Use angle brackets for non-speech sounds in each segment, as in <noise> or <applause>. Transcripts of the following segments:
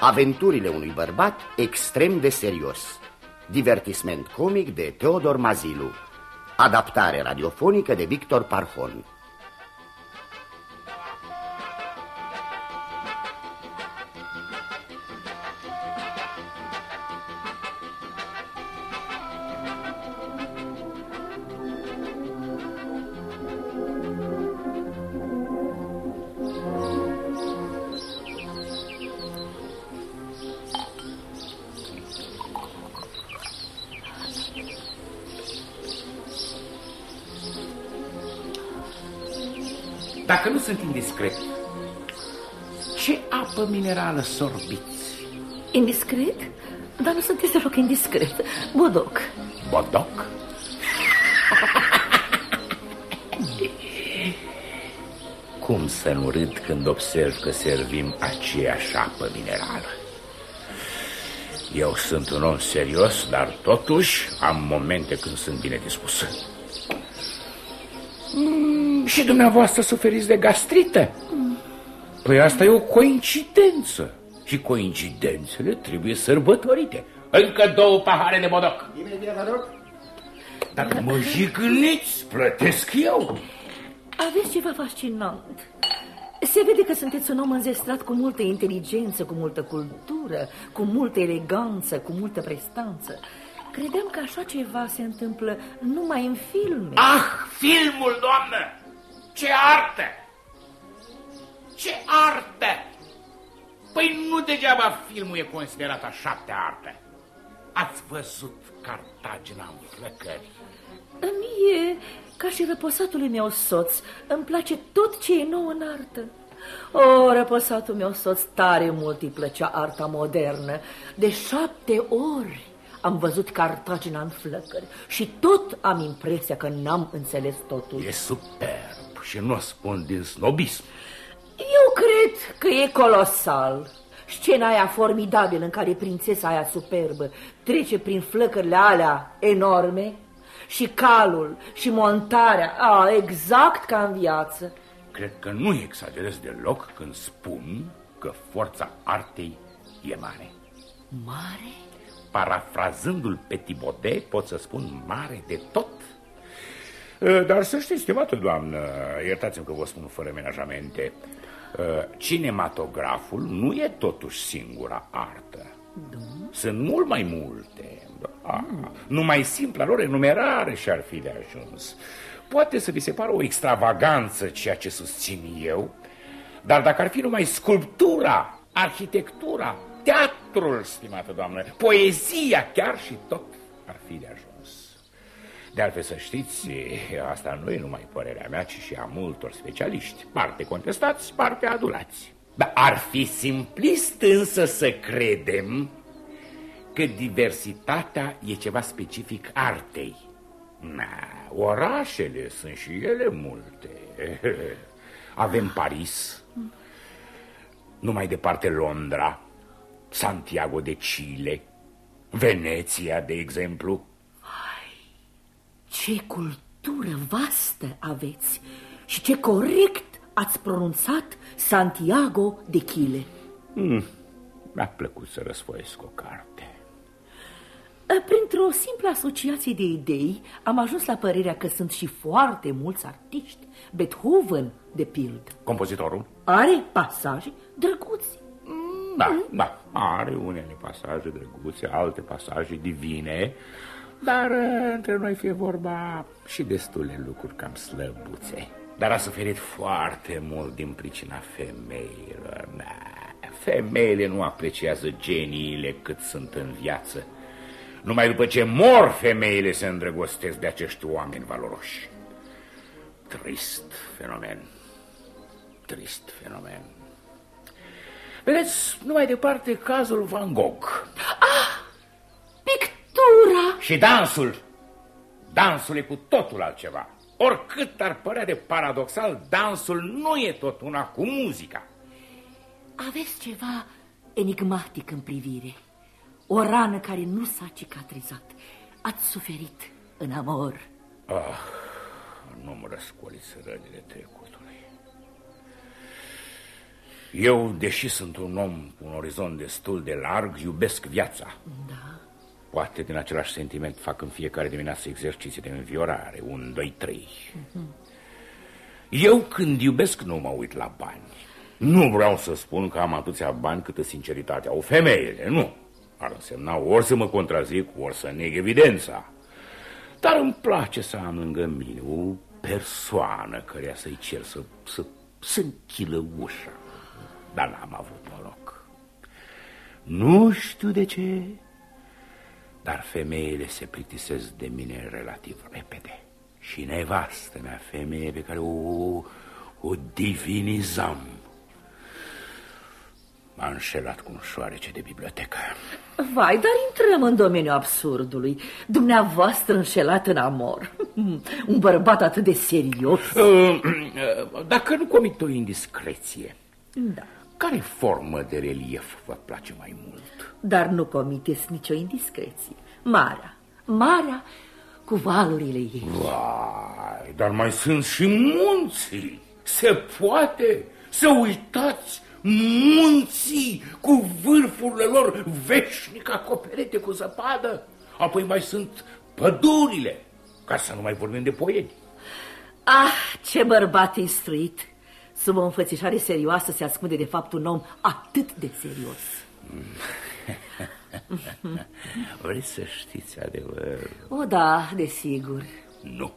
Aventurile unui bărbat extrem de serios. Divertisment comic de Teodor Mazilu. Adaptare radiofonică de Victor Parhon observ că servim aceeași apă minerală? Eu sunt un om serios, dar totuși am momente când sunt bine dispus. Mm, și dumneavoastră suferiți de gastrită? Mm. Păi asta e o coincidență. Și coincidențele trebuie sărbătorite. Încă două pahare de bodoc. Imediat, vă rog. Dacă mă jigniți, plătesc eu. Aveți ceva fascinant. Se vede că sunteți un om înzestrat cu multă inteligență, cu multă cultură, cu multă eleganță, cu multă prestanță. Credeam că așa ceva se întâmplă numai în filme. Ah, filmul, doamnă! Ce artă! Ce artă! Păi nu degeaba filmul e considerat a șaptea artă. Ați văzut Cartagina în flăcări? Mie, ca și răposatului meu soț, îmi place tot ce e nou în artă. O, răposatul meu soț, tare mult îi plăcea arta modernă. De șapte ori am văzut Cartagina în flăcări și tot am impresia că n-am înțeles totul. E superb și nu o spun din snobism. Eu cred că e colosal. Scena aia formidabilă în care prințesa aia superbă trece prin flăcările alea enorme și calul și montarea, a, exact ca în viață. Cred că nu exagerez deloc când spun că forța artei e mare. Mare? Parafrazându-l pe Tibode, pot să spun mare de tot. Uh, dar să știți, stimată doamnă, iertați-mi că vă spun fără menajamente, uh, cinematograful nu e totuși singura artă. Da? Sunt mult mai multe. Da. Numai simpla lor enumerare și-ar fi de ajuns. Poate să vi se pară o extravaganță ceea ce susțin eu, dar dacă ar fi numai sculptura, arhitectura, teatrul, stimată doamnă, poezia chiar și tot ar fi de ajuns. De altfel să știți, asta nu e numai părerea mea, ci și a multor specialiști, parte contestați, parte adulați. Dar ar fi simplist însă să credem că diversitatea e ceva specific artei. Na, orașele sunt și ele multe. <laughs> Avem Paris, numai departe Londra, Santiago de Chile, Veneția, de exemplu. Ce cultură vastă aveți și ce corect ați pronunțat Santiago de Chile. Hmm, mi-a plăcut să răsfoiesc o carte. Printr-o simplă asociație de idei am ajuns la părerea că sunt și foarte mulți artiști. Beethoven, de pildă, Compozitorul? are pasaje drăguți. Da, da, are unele pasaje drăguțe, alte pasaje divine, dar uh, între noi fie vorba și destule lucruri cam slăbuțe. Dar a suferit foarte mult din pricina femeilor. Da, femeile nu apreciază geniile cât sunt în viață. Numai după ce mor femeile se îndrăgostesc de acești oameni valoroși. Trist fenomen. Trist fenomen. Vedeți, nu mai departe, cazul Van Gogh. Pictura! Și dansul. Dansul e cu totul altceva. Oricât ar părea de paradoxal, dansul nu e tot una cu muzica. Aveți ceva enigmatic în privire. O rană care nu s-a cicatrizat. Ați suferit în amor. Ah, nu mă răscoliți rănile trecutului. Eu, deși sunt un om cu un orizont destul de larg, iubesc viața. Da. Poate din același sentiment fac în fiecare dimineață exerciții de înviorare, un, doi, trei. Eu când iubesc nu mă uit la bani. Nu vreau să spun că am atâția bani câtă sinceritate au femeile, nu. Ar însemna ori să mă contrazic, ori să neg evidența. Dar îmi place să am lângă mine o persoană care să-i cer să, să, să închilă ușa. Dar n-am avut noroc. Nu știu de ce, dar femeile se plictisesc de mine relativ repede. Și nevastă mea, femeie pe care o, o divinizam, M-a înșelat cu un șoarece de bibliotecă. Vai, dar intrăm în domeniul absurdului. Dumneavoastră înșelat în amor. <laughs> Un bărbat atât de serios. Uh, uh, dacă nu comit o indiscreție, Da. care formă de relief vă place mai mult? Dar nu comiteți nicio indiscreție. Marea, marea cu valurile ei. Vai, dar mai sunt și munții. Se poate să uitați munții cu vârfurile lor veșnic acoperite cu zăpadă. Apoi mai sunt pădurile, ca să nu mai vorbim de poeni. Ah, ce bărbat instruit! Sub o înfățișare serioasă se ascunde de fapt un om atât de serios. <laughs> Vreți să știți adevărul? O, da, desigur. Nu,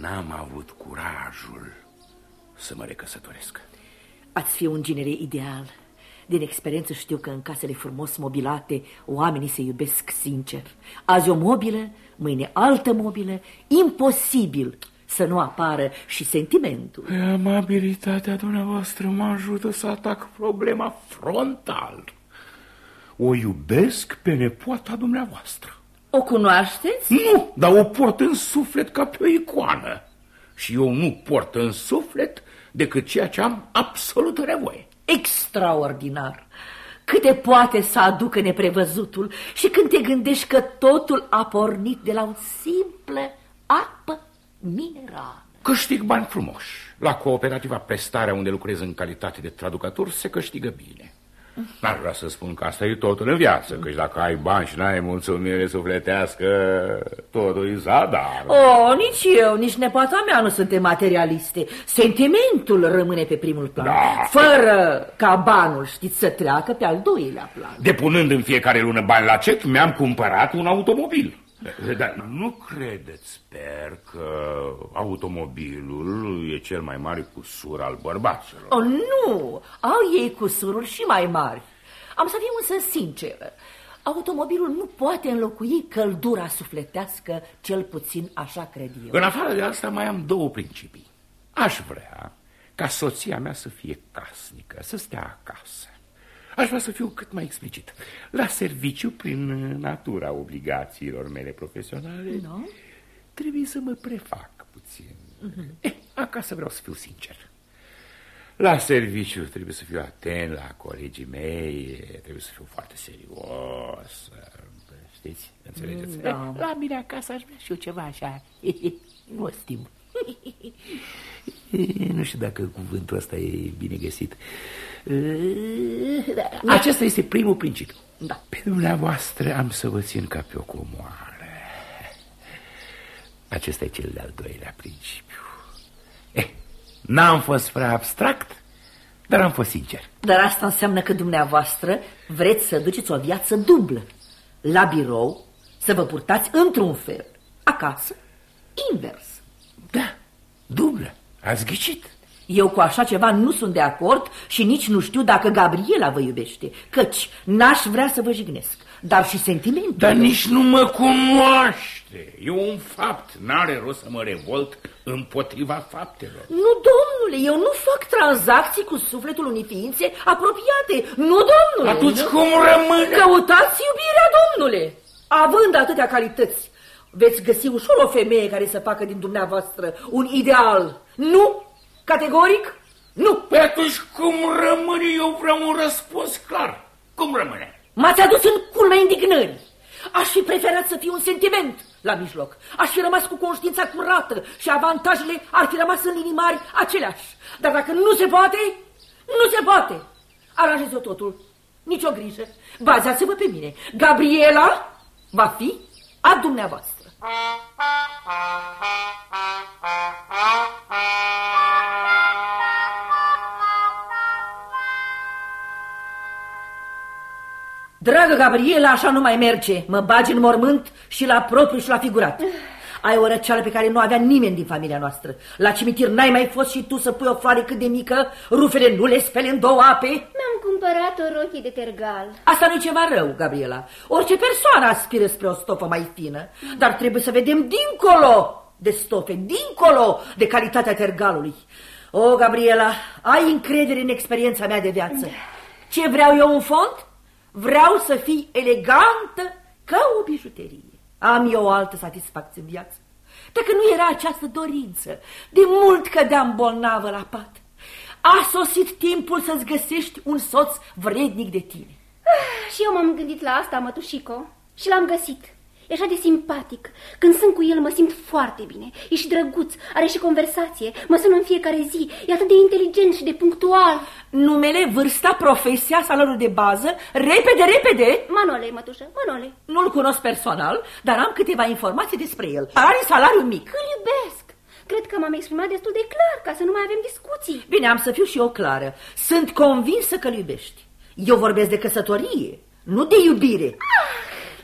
n-am avut curajul să mă recăsătoresc. Ați fi un genere ideal. Din experiență știu că în casele frumos mobilate oamenii se iubesc sincer. Azi o mobilă, mâine altă mobilă, imposibil să nu apară și sentimentul. Amabilitatea dumneavoastră mă ajută să atac problema frontal. O iubesc pe nepoata dumneavoastră. O cunoașteți? Nu, dar o port în suflet ca pe o icoană. Și eu nu port în suflet decât ceea ce am absolută nevoie. Extraordinar! Câte poate să aducă neprevăzutul și când te gândești că totul a pornit de la o simplă apă minerală. Câștig bani frumoși. La cooperativa Prestarea, unde lucrez în calitate de traducător, se câștigă bine. N-ar vrea să spun că asta e totul în viață, căci dacă ai bani și n-ai mulțumire sufletească, totul e zadar. Oh, nici eu, nici nepoata mea nu suntem materialiste. Sentimentul rămâne pe primul plan, Da. fără ca banul, știți, să treacă pe al doilea plan. Depunând în fiecare lună bani la cec, mi-am cumpărat un automobil. Dar nu credeți, sper, că automobilul e cel mai mare cusur al bărbaților. Oh, nu! Au ei cusururi și mai mari. Am să fiu însă sinceră. Automobilul nu poate înlocui căldura sufletească, cel puțin așa cred eu. În afară de asta mai am două principii. Aș vrea ca soția mea să fie casnică, să stea acasă. Aș vrea să fiu cât mai explicit. La serviciu, prin natura obligațiilor mele profesionale, Nu? trebuie să mă prefac puțin. Eh, acasă vreau să fiu sincer. La serviciu trebuie să fiu atent la colegii mei, trebuie să fiu foarte serios, știți, înțelegeți? Da. La mine acasă aș vrea și eu ceva așa, <laughs> nostim. <laughs> nu știu dacă cuvântul ăsta e bine găsit. Da, Acesta este primul principiu. Da. Pe dumneavoastră am să vă țin ca pe o comoară. Acesta e cel de-al doilea principiu. Eh, n-am fost prea abstract, dar am fost sincer. Dar asta înseamnă că dumneavoastră vreți să duceți o viață dublă. La birou să vă purtați într-un fel, acasă invers. Da, dublă, ați ghicit. Eu cu așa ceva nu sunt de acord și nici nu știu dacă Gabriela vă iubește, căci n-aș vrea să vă jignesc, dar și sentimentul. Dar nici nu mă cunoaște. E un fapt. N-are rost să mă revolt împotriva faptelor. Nu, domnule, eu nu fac tranzacții cu sufletul unei ființe apropiate. Nu, domnule. Atunci nu. cum rămâne? Căutați iubirea, domnule. Având atâtea calități, veți găsi ușor o femeie care să facă din dumneavoastră un ideal. Nu? Categoric? Nu. Păi atunci cum rămâne? Eu vreau un răspuns clar. Cum rămâne? M-ați adus în culmea indignării. Aș fi preferat să fiu un sentiment la mijloc. Aș fi rămas cu conștiința curată și avantajele ar fi rămas în linii mari aceleași. Dar dacă nu se poate, Nu se poate! Aranjeți-o totul. Nici o grijă. Bazați-vă pe mine. Gabriela va fi a dumneavoastră. Dragă Gabriela, așa nu mai merge. Mă bagi în mormânt și la propriu și la figurat. <laughs> Ai o răceală pe care nu avea nimeni din familia noastră. La cimitir n-ai mai fost și tu să pui o floare cât de mică, rufele nu le spele în două ape? Mi-am cumpărat o rochie de tergal. Asta nu-i ceva rău, Gabriela. Orice persoană aspiră spre o stofă mai fină, dar trebuie să vedem dincolo de stofe, dincolo de calitatea tergalului. O, Gabriela, ai încredere în experiența mea de viață. Ce vreau eu în fond? Vreau să fii elegantă ca o bijuterie. Am eu o altă satisfacție în viață. Dacă nu era această dorință, de mult cădeam bolnavă la pat. A sosit timpul să-ți găsești un soț vrednic de tine. Ah, și eu m-am gândit la asta, mătușico, și l-am găsit. E așa de simpatic. Când sunt cu el mă simt foarte bine. E și drăguț, are și conversație, mă sună în fiecare zi, e atât de inteligent și de punctual. Numele, vârsta, profesia, salariul de bază, repede, repede! Manole, mătușă, Manole. Nu-l cunosc personal, dar am câteva informații despre el. Are salariu mic. Îl iubesc. Cred că m-am exprimat destul de clar, ca să nu mai avem discuții. Bine, am să fiu și eu clară. Sunt convinsă că-l iubești. Eu vorbesc de căsătorie, nu de iubire.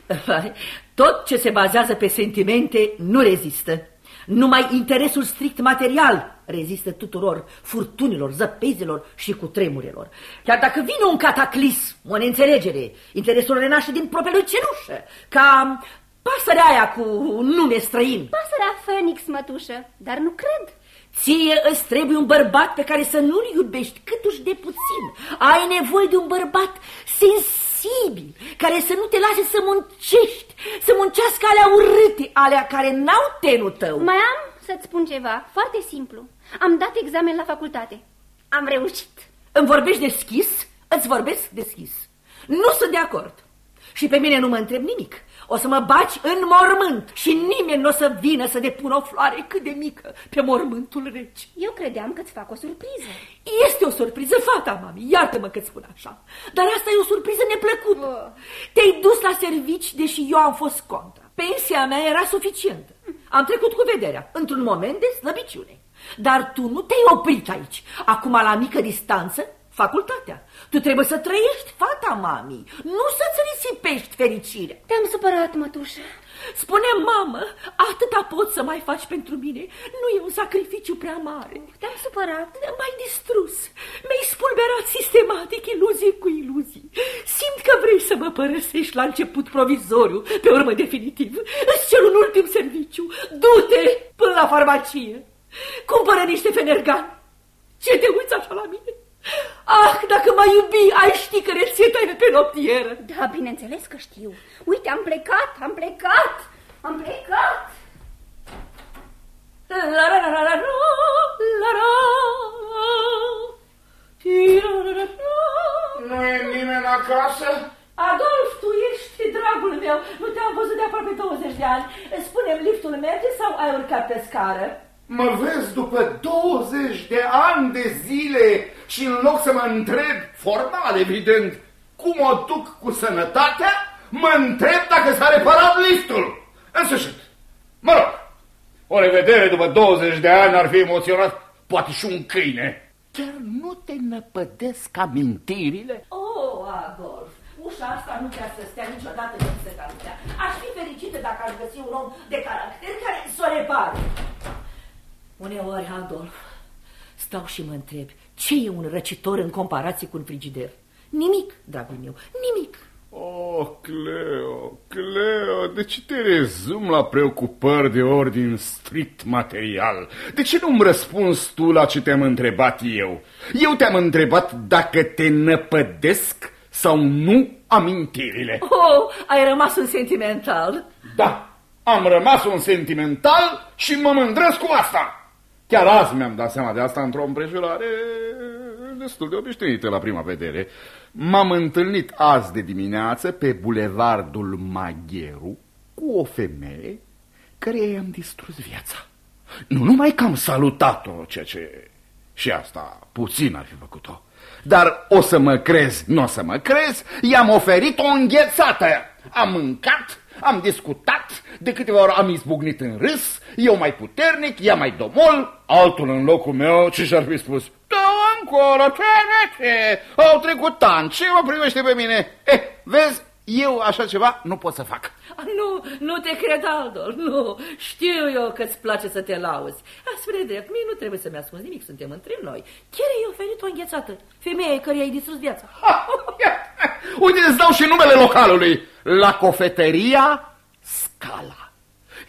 Ah! Tot ce se bazează pe sentimente nu rezistă. Numai interesul strict material rezistă tuturor furtunilor, zăpezilor și cutremurelor. Chiar dacă vine un cataclism, o neînțelegere, interesul renaște din propriul cenușă, ca pasărea aia cu nume străin. Pasărea Phoenix, mătușă, dar nu cred. Ție îți trebuie un bărbat pe care să nu-l iubești câtuși de puțin. Ai nevoie de un bărbat sensibil, care să nu te lase să muncești, să muncească alea urâte, alea care n-au tenul tău. Mai am să-ți spun ceva, foarte simplu. Am dat examen la facultate. Am reușit. Îmi vorbești deschis? Îți vorbesc deschis. Nu sunt de acord. Și pe mine nu mă întreb nimic. O să mă baci în mormânt și nimeni nu o să vină să depună o floare cât de mică pe mormântul reci. Eu credeam că-ți fac o surpriză. Este o surpriză, fata, mami, iartă-mă că spun așa. Dar asta e o surpriză neplăcută. Oh. Te-ai dus la servici, deși eu am fost contra. Pensia mea era suficientă. Am trecut cu vederea, într-un moment de slăbiciune. Dar tu nu te-ai oprit aici. Acum, la mică distanță, facultatea. Tu trebuie să trăiești, fata mami, nu să-ți risipești fericirea. Te-am supărat, mătușă. Spune, mamă, atâta poți să mai faci pentru mine. Nu e un sacrificiu prea mare. Te-am supărat. M-ai distrus. Mi-ai spulberat sistematic iluzii cu iluzii. Simt că vrei să mă părăsești la început provizoriu, pe urmă definitiv. Îți cer un ultim serviciu. Du-te până la farmacie. Cumpără niște fenergani. Ce te uiți așa la mine? Ah, dacă m-ai iubi, ai ști că rețeta e pe noptieră. Da, bineînțeles că știu. Uite, am plecat, am plecat, am plecat. La la la la la la la Nu e nimeni acasă? Adolf, tu ești dragul meu. Nu te-am văzut de aproape 20 de ani. Spune-mi, liftul merge sau ai urcat pe scară? Mă vezi după 20 de ani de zile și în loc să mă întreb, formal evident, cum o duc cu sănătatea, mă întreb dacă s-a reparat liftul. În sfârșit, mă rog, o revedere după 20 de ani ar fi emoționat poate și un câine. Chiar nu te năpădesc amintirile? Oh, Adolf, ușa asta nu vrea să stea niciodată în secalitatea. Aș fi fericită dacă aș găsi un om de caracter care să o repare. Uneori, Adolf, stau și mă întreb, ce e un răcitor în comparație cu un frigider? Nimic, dragul meu, nimic. Oh, Cleo, Cleo, de ce te rezum la preocupări de ordin strict material? De ce nu-mi răspunzi tu la ce te-am întrebat eu? Eu te-am întrebat dacă te năpădesc sau nu amintirile. Oh, ai rămas un sentimental. Da, am rămas un sentimental și mă mândresc cu asta. Chiar azi mi-am dat seama de asta într-o împrejurare destul de obișnuită la prima vedere. M-am întâlnit azi de dimineață pe bulevardul Magheru cu o femeie care i-am distrus viața. Nu numai că am salutat-o, ceea ce și asta puțin ar fi făcut-o, Dar o să mă crezi, nu o să mă crezi, i-am oferit o înghețată. Am mâncat, am discutat, de câteva ori am izbucnit în râs, eu mai puternic, ea mai domol, altul în locul meu, ce și-ar fi spus? Da, încolo, ce, ce, au trecut ani, ce mă privește pe mine? Eh, vezi, eu așa ceva nu pot să fac. Nu, nu te cred, Aldol, nu. Știu eu că-ți place să te lauzi. A, spre drept, mie nu trebuie să-mi ascunzi nimic, suntem între noi. Chiar i-ai oferit o înghețată, femeie care i-ai distrus viața. Ha, Uite, îți dau și numele localului. La cofeteria Scala.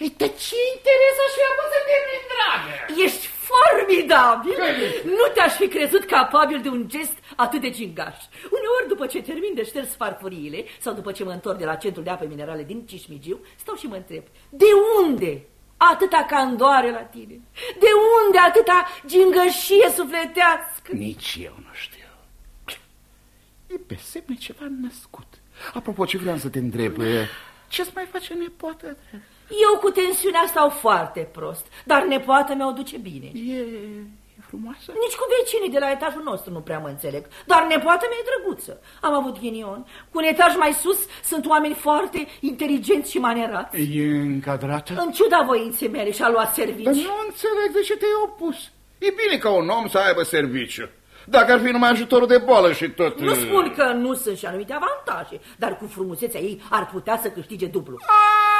Ei, de ce interesă și ea să termin, dragă? Ești formidabil! Nu te-aș fi crezut capabil de un gest atât de gingaș. Uneori, după ce termin de șters farfuriile sau după ce mă întorc de la centrul de apă minerale din Cismigiu, stau și mă întreb, de unde atâta candoare la tine? De unde atâta gingășie sufletească? Nici eu nu știu. E pe semne ceva născut. Apropo, ce vreau să te întreb, ce-ți mai face nepoată? Eu cu tensiunea stau foarte prost, dar nepoata mea o duce bine. E, e frumoasă? Nici cu vecinii de la etajul nostru nu prea mă înțeleg, dar nepoata mea e drăguță. Am avut ghinion. Cu un etaj mai sus sunt oameni foarte inteligenți și manerați. E încadrată? În ciuda voinței mele și-a luat serviciu. Nu înțeleg de ce te-ai opus. E bine ca un om să aibă serviciu. Dacă ar fi numai ajutorul de boală și tot... Nu spun că nu sunt și anumite avantaje, dar cu frumusețea ei ar putea să câștige dublu. A,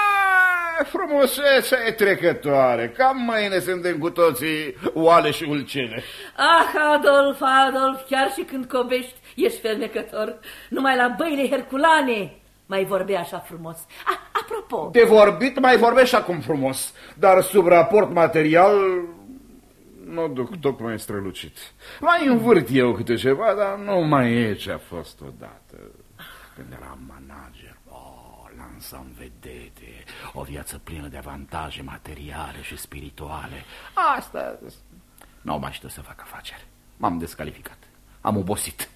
frumusețea e trecătoare. Cam mâine suntem cu toții oale și ulcele. Ah, Adolf, Adolf, chiar și când cobești, ești fermecător. Numai la băile herculane mai vorbea așa frumos. Ah, apropo... De vorbit mai vorbești acum frumos, dar sub raport material nu duc tocmai strălucit. Mai învârt eu câte ceva, dar nu mai e ce a fost odată. Când eram manager, oh, lansam vedete, o viață plină de avantaje materiale și spirituale. Asta... Nu mai știu să fac afaceri. M-am descalificat. Am obosit.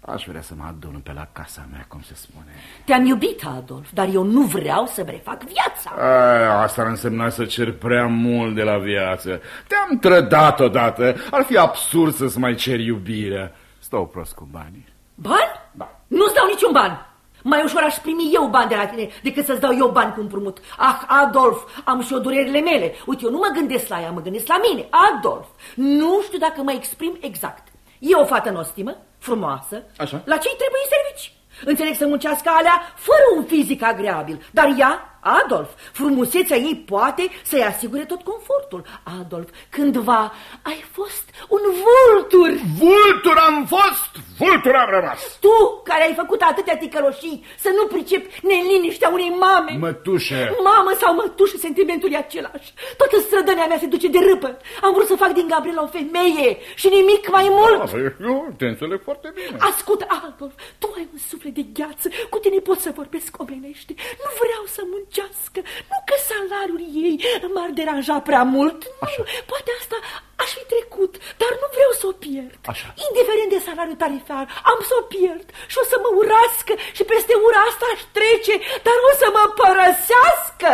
Aș vrea să mă adun pe la casa mea, cum se spune. Te-am iubit, Adolf, dar eu nu vreau să-mi refac viața. A, asta ar însemna să cer prea mult de la viață. Te-am trădat odată. Ar fi absurd să-ți mai cer iubirea. Stau prost cu banii. Bani? Da. Nu-ți dau niciun ban. Mai ușor aș primi eu bani de la tine decât să-ți dau eu bani cu împrumut. Ah, Adolf, am și o durerile mele. Uite, eu nu mă gândesc la ea, mă gândesc la mine. Adolf, nu știu dacă mă exprim exact. E o fată nostimă, frumoasă, Așa. la ce trebuie servici. Înțeleg să muncească alea fără un fizic agreabil, dar ea, Adolf, frumusețea ei poate să-i asigure tot confortul. Adolf, cândva ai fost un vultur. Vultur am fost, vultur am rămas. Tu, care ai făcut atâtea ticăloșii, să nu pricepi neliniștea unei mame. Mătușe. Mamă sau mătușă, sentimentul e același. Toată strădania mea se duce de râpă. Am vrut să fac din Gabriela o femeie și nimic mai mult. Ah, eu te înțeleg foarte bine. Ascultă, Adolf, tu ai un suflet de gheață, cu tine pot să vorbesc omenește. Nu vreau să muncească, nu că salariul ei m-ar deranja prea mult. Nu, Așa. poate asta aș fi trecut, dar nu vreau să o pierd. Așa. Indiferent de salariul tarifar, am să o pierd și o să mă urască și peste ura asta aș trece, dar o să mă părăsească.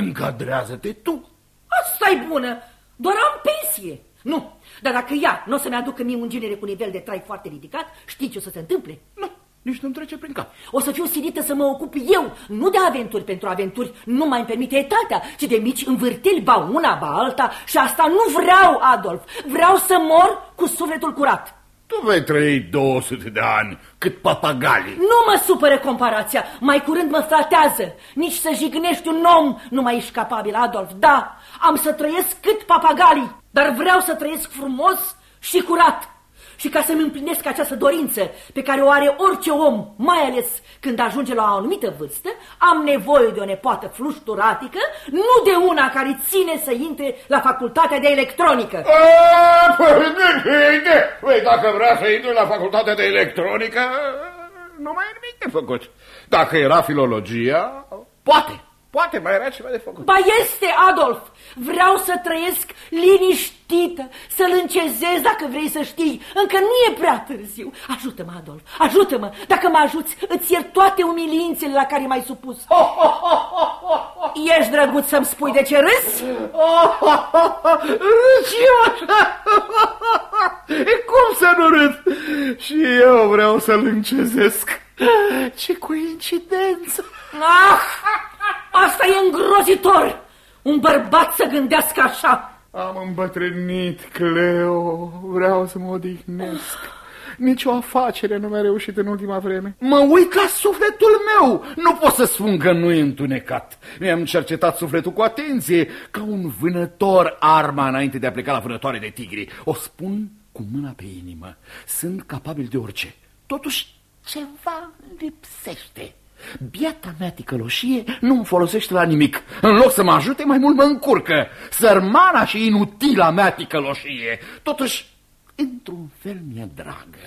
Încadrează-te tu. asta e bună, doar am pensie. Nu, dar dacă ea nu o să-mi aducă mie un genere cu nivel de trai foarte ridicat, știi ce o să se întâmple? Nu, nici nu-mi trece prin cap. O să fiu silită să mă ocup eu, nu de aventuri pentru aventuri, nu mai îmi permite etatea, ci de mici învârteli, ba una, ba alta, și asta nu vreau, Adolf. Vreau să mor cu sufletul curat. Tu vei trăi 200 de ani, cât papagalii. Nu mă supără comparația, mai curând mă flatează. Nici să jignești un om nu mai ești capabil, Adolf. Da, am să trăiesc cât papagalii, dar vreau să trăiesc frumos și curat. Și ca să-mi împlinesc această dorință pe care o are orice om, mai ales când ajunge la o anumită vârstă, am nevoie de o nepoată flușturatică, nu de una care ține să intre la facultatea de electronică. A, păi, bine, păi, dacă vrea să intri la facultatea de electronică, nu mai e nimic de făcut. Dacă era filologia, poate, poate mai era ceva de făcut. Ba este, Adolf! Vreau să trăiesc liniștită, să-l încezez dacă vrei să știi. Încă nu e prea târziu. Ajută-mă, Adolf, ajută-mă. Dacă mă ajuți, îți iert toate umilințele la care m-ai supus. <laughs> Ești drăguț să-mi spui de ce râzi? <laughs> Râs eu așa. E cum să nu râd? Și eu vreau să-l încezesc. Ce coincidență! Ah! Asta e îngrozitor! Un bărbat să gândească așa! Am îmbătrânit, Cleo. Vreau să mă odihnesc. Nici o afacere nu mi-a reușit în ultima vreme. Mă uit la sufletul meu. Nu pot să spun că nu e întunecat. Mi-am cercetat sufletul cu atenție, ca un vânător arma înainte de a pleca la vânătoare de tigri. O spun cu mâna pe inimă. Sunt capabil de orice. Totuși, ceva lipsește. Biata mea ticăloșie nu mă folosește la nimic. În loc să mă ajute, mai mult mă încurcă. Sărmana și inutila mea ticăloșie. Totuși, într-un fel mi-e dragă.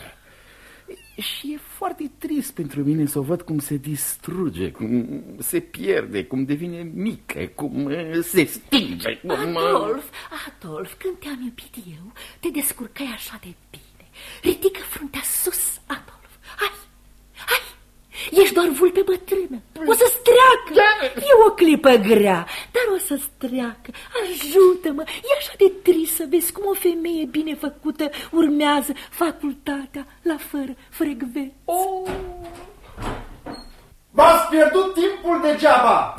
Și e foarte trist pentru mine să o văd cum se distruge, cum se pierde, cum devine mică, cum eh, se stinge. Cum... eh, Adolf, Adolf, când te-am iubit eu, te descurcai așa de bine. Ridică fruntea sus, Adolf. Hai, hai, ești doar vulpe bătrână. O să-ți treacă. E o clipă grea, dar o să-ți treacă. Ajută-mă, e așa de trist să vezi cum o femeie bine făcută urmează facultatea la fără frecven. Oh. V-ați pierdut timpul degeaba!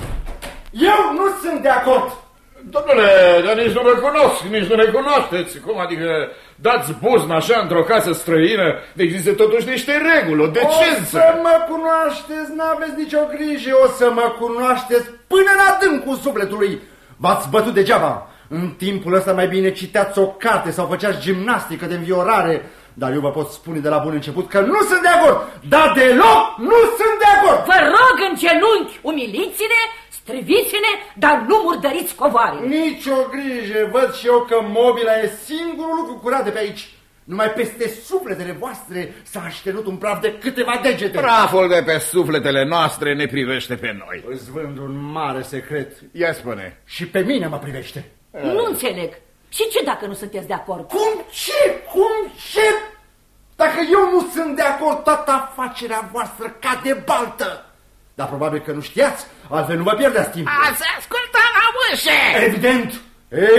Eu nu sunt de acord! Domnule, dar nici nu mă cunosc, nici nu ne cunoașteți. Cum adică dați buzna așa într-o casă străină? Există totuși niște reguli, o O decență. să mă cunoașteți, n-aveți nicio grijă, o să mă cunoașteți până în adâncul sufletului. V-ați bătut degeaba. În timpul ăsta mai bine citeați o carte sau făceați gimnastică de înviorare. Dar eu vă pot spune de la bun început că nu sunt de acord. Dar deloc nu sunt de acord. Vă rog în genunchi, umiliți-ne, striviți-ne, dar nu murdăriți covoare. Nici o grijă, văd și eu că mobila e singurul lucru curat de pe aici. Numai peste sufletele voastre s-a așternut un praf de câteva degete. Praful de pe sufletele noastre ne privește pe noi. Îți vând un mare secret. Ia spune. Și pe mine mă privește. Nu înțeleg. Și ce dacă nu sunteți de acord? Cum ce? Cum ce? Dacă eu nu sunt de acord, toată afacerea voastră cade baltă. Dar probabil că nu știați, altfel nu vă pierdeați timp. Ați ascultat la ușă! Evident,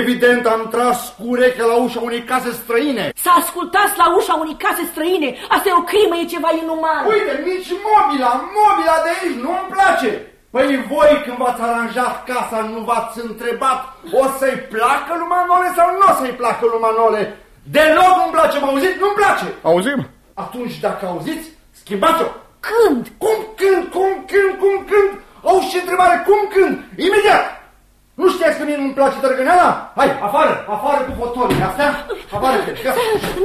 evident am tras cu urechea la ușa unei case străine. Să ascultați la ușa unei case străine, asta e o crimă, e ceva inuman. Uite, nici mobila, mobila de aici nu-mi place. Păi voi când v-ați aranjat casa nu v-ați întrebat o să-i placă lui Manole sau nu o să-i placă lui Manole? Deloc nu-mi place, mă auziți? Nu-mi place. Auzim? Atunci dacă auziți, schimbați-o. Când? Cum când, cum când, cum când? Auzi ce întrebare, cum când? Imediat! Nu știați că mie nu-mi place tărgăneala? Hai, afară, afară cu fotolii astea, afară cu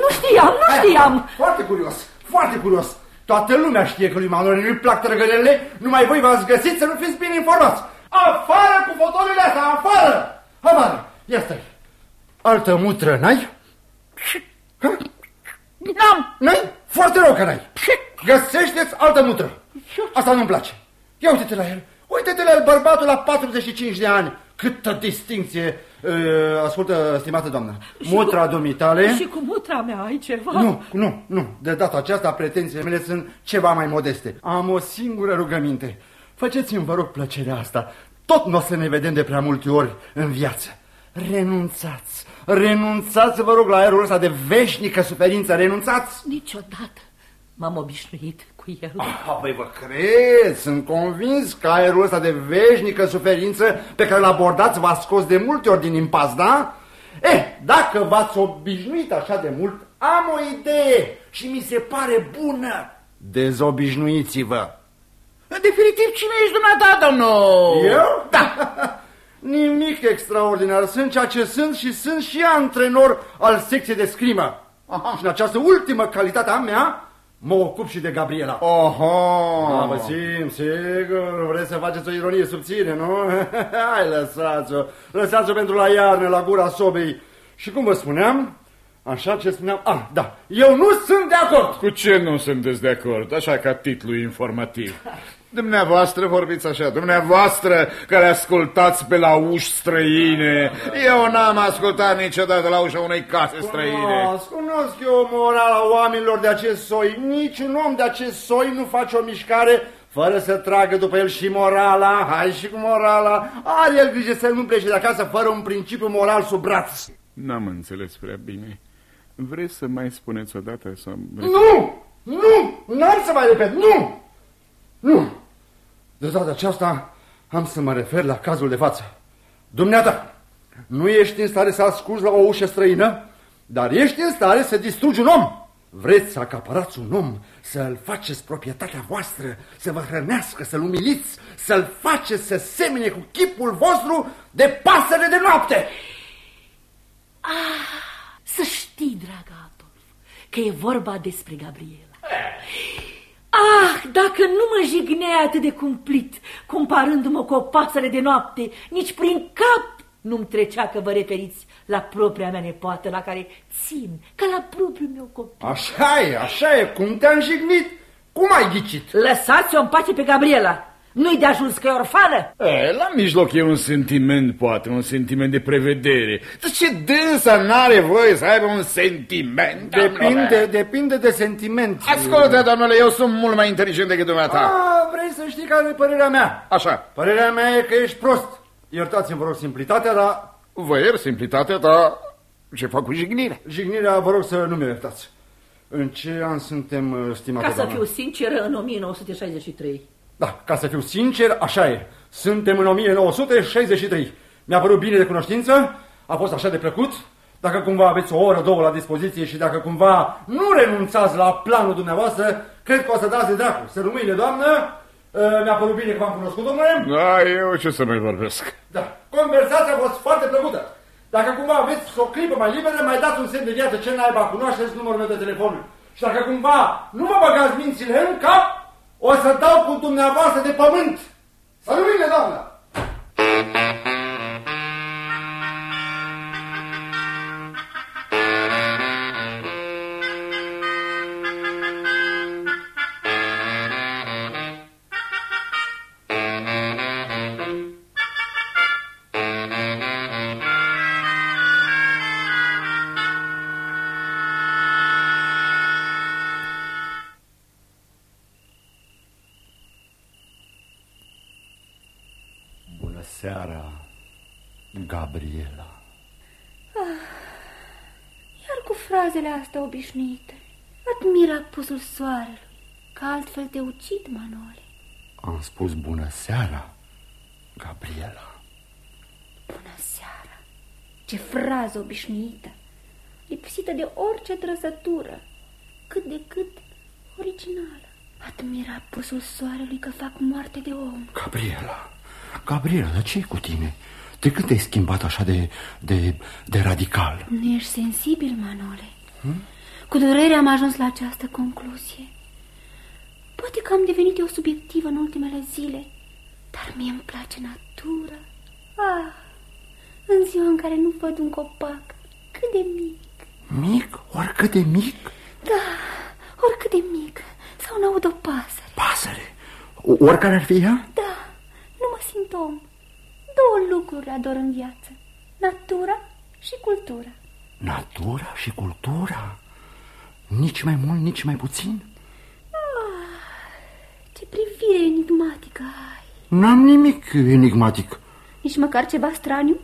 Nu știam, nu Hai, știam. Foarte curios, foarte curios. Toată lumea știe că lui Manole nu-i plac tărgănele, numai voi v-ați găsit să nu fiți bine informați. Afară cu fotolile astea, afară! Afară, ia stai. Altă mutră n-ai? N-am. N-ai? Foarte rău că n-ai. Găsește-ți altă mutră. Asta nu-mi place. Ia uite-te la el. Uite-te la el, bărbatul la 45 de ani. Câtă distinție. Uh, ascultă, stimată doamnă. Mutra dumitale... Și cu mutra mea ai ceva? Nu, nu, nu. De data aceasta, pretențiile mele sunt ceva mai modeste. Am o singură rugăminte. Faceți-mi, vă rog, plăcerea asta. Tot nu o să ne vedem de prea multe ori în viață. Renunțați. Renunțați, vă rog, la aerul ăsta de veșnică suferință. Renunțați. Niciodată m-am obișnuit cu el. Ah, păi vă cred, sunt convins că aerul ăsta de veșnică suferință pe care l abordați v-a scos de multe ori din impas, da? Eh, dacă v-ați obișnuit așa de mult, am o idee și mi se pare bună. Dezobișnuiți-vă. Definitiv, cine ești dumneata, domnul? Eu? Da. <laughs> Nimic extraordinar. Sunt ceea ce sunt și sunt și antrenor al secției de scrimă. Aha. Și în această ultimă calitate a mea, mă ocup și de Gabriela. Oho! Da, vă simt, sigur, vreți să faceți o ironie subțire, nu? <laughs> Hai, lăsați-o, lăsați-o pentru la iarnă, la gura sobei. Și cum vă spuneam, așa ce spuneam, ah, da, eu nu sunt de acord. Cu ce nu sunteți de acord? Așa ca titlu informativ. Dumneavoastră vorbiți așa, dumneavoastră care ascultați pe la uși străine. Eu n-am ascultat niciodată la ușa unei case străine. Cunosc, cunosc eu morala oamenilor de acest soi. Niciun om de acest soi nu face o mișcare fără să tragă după el și morala. Hai și cu morala. Are el grijă să nu plece de acasă fără un principiu moral sub braț. N-am înțeles prea bine. Vreți să mai spuneți odată sau... Nu! Nu! N-am să mai repet! Nu! Nu! De data aceasta am să mă refer la cazul de față. Dumneata, nu ești în stare să asculți la o ușă străină, dar ești în stare să distrugi un om. Vreți să acapărați un om, să-l faceți proprietatea voastră, să vă hrănească, să-l umiliți, să-l faceți să semene cu chipul vostru de pasăre de noapte. Ah, să știi, dragă Adolf, că e vorba despre Gabriela. Ah, dacă nu mă jignea atât de cumplit, comparându-mă cu o pasăre de noapte, nici prin cap nu-mi trecea că vă referiți la propria mea nepoată, la care țin, ca la propriul meu copil. Așa e, așa e, cum te-am jignit? Cum ai ghicit? Lăsați-o în pace pe Gabriela. Nu-i de ajuns că e orfană? E, la mijloc e un sentiment, poate, un sentiment de prevedere. Dar ce dânsa n-are voie să aibă un sentiment, Depinde, doamnele? depinde de sentiment. Ascultă, doamnele, eu sunt mult mai inteligent decât dumneata. Ah, vrei să știi care e părerea mea? Așa, Părerea mea e că ești prost. Iertați-mi, vă rog, simplitatea, dar vă iert simplitatea, dar ce fac cu jignire? jignirea, vă rog să nu mi iertați. În ce an suntem, uh, stimată Ca să doamnă? fiu sinceră, în 1963. Da, ca să fiu sincer, așa e. Suntem în 1963. Mi-a părut bine de cunoștință, a fost așa de plăcut. Dacă cumva aveți o oră, două la dispoziție și dacă cumva nu renunțați la planul dumneavoastră, cred că o să dați de dracu. Să rămâine, doamnă, Uh, mi-a părut bine că v-am cunoscut, domnule. Da, eu ce să mai vorbesc? Da, conversația a fost foarte plăcută. Dacă cumva aveți o clipă mai liberă, mai dați un semn de viață ce naiba, cunoașteți numărul meu de telefon. Și dacă cumva nu vă băgați mințile în cap, o să dau cu dumneavoastră de pământ. Să nu vină, doamnă! Gabriela. Iar cu frazele astea obișnuite. Admira pusul soarelui, că altfel te ucid, Manole. Am spus bună seara, Gabriela. Bună seara! Ce frază obișnuită, lipsită de orice trăsătură, cât de cât originală. Admira pusul soarelui că fac moarte de om. Gabriela, Gabriela, dar ce cu tine? De când te-ai schimbat așa de, de, de radical? Nu ești sensibil, Manole. Hmm? Cu durere am ajuns la această concluzie. Poate că am devenit eu subiectivă în ultimele zile, dar mie îmi place natura. Ah, în ziua în care nu văd un copac, cât de mic. Mic? Oricât de mic? Da, oricât de mic. Sau n-aud o pasăre. Pasăre. O- Oricare ar fi ea? Da, nu mă simt om. Două lucruri ador în viață. Natura și cultura. Natura și cultura? Nici mai mult, nici mai puțin? Ce privire enigmatică ai. N-am nimic enigmatic. Nici măcar ceva straniu?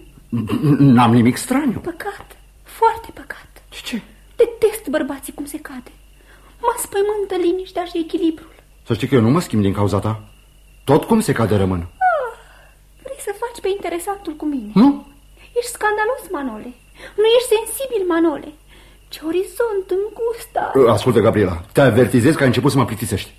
N-am nimic straniu. Păcat, foarte păcat. Ce, ce? Detest bărbații cum se cade. Mă spăimântă liniștea și echilibrul. Să știi că eu nu mă schimb din cauza ta. Tot cum se cade rămân. Vrei să faci pe interesantul cu mine? Nu? Ești scandalos, Manole. Nu ești sensibil, Manole. Ce orizont îngustă. Ascultă, Gabriela, te avertizez că ai început să mă plictisești.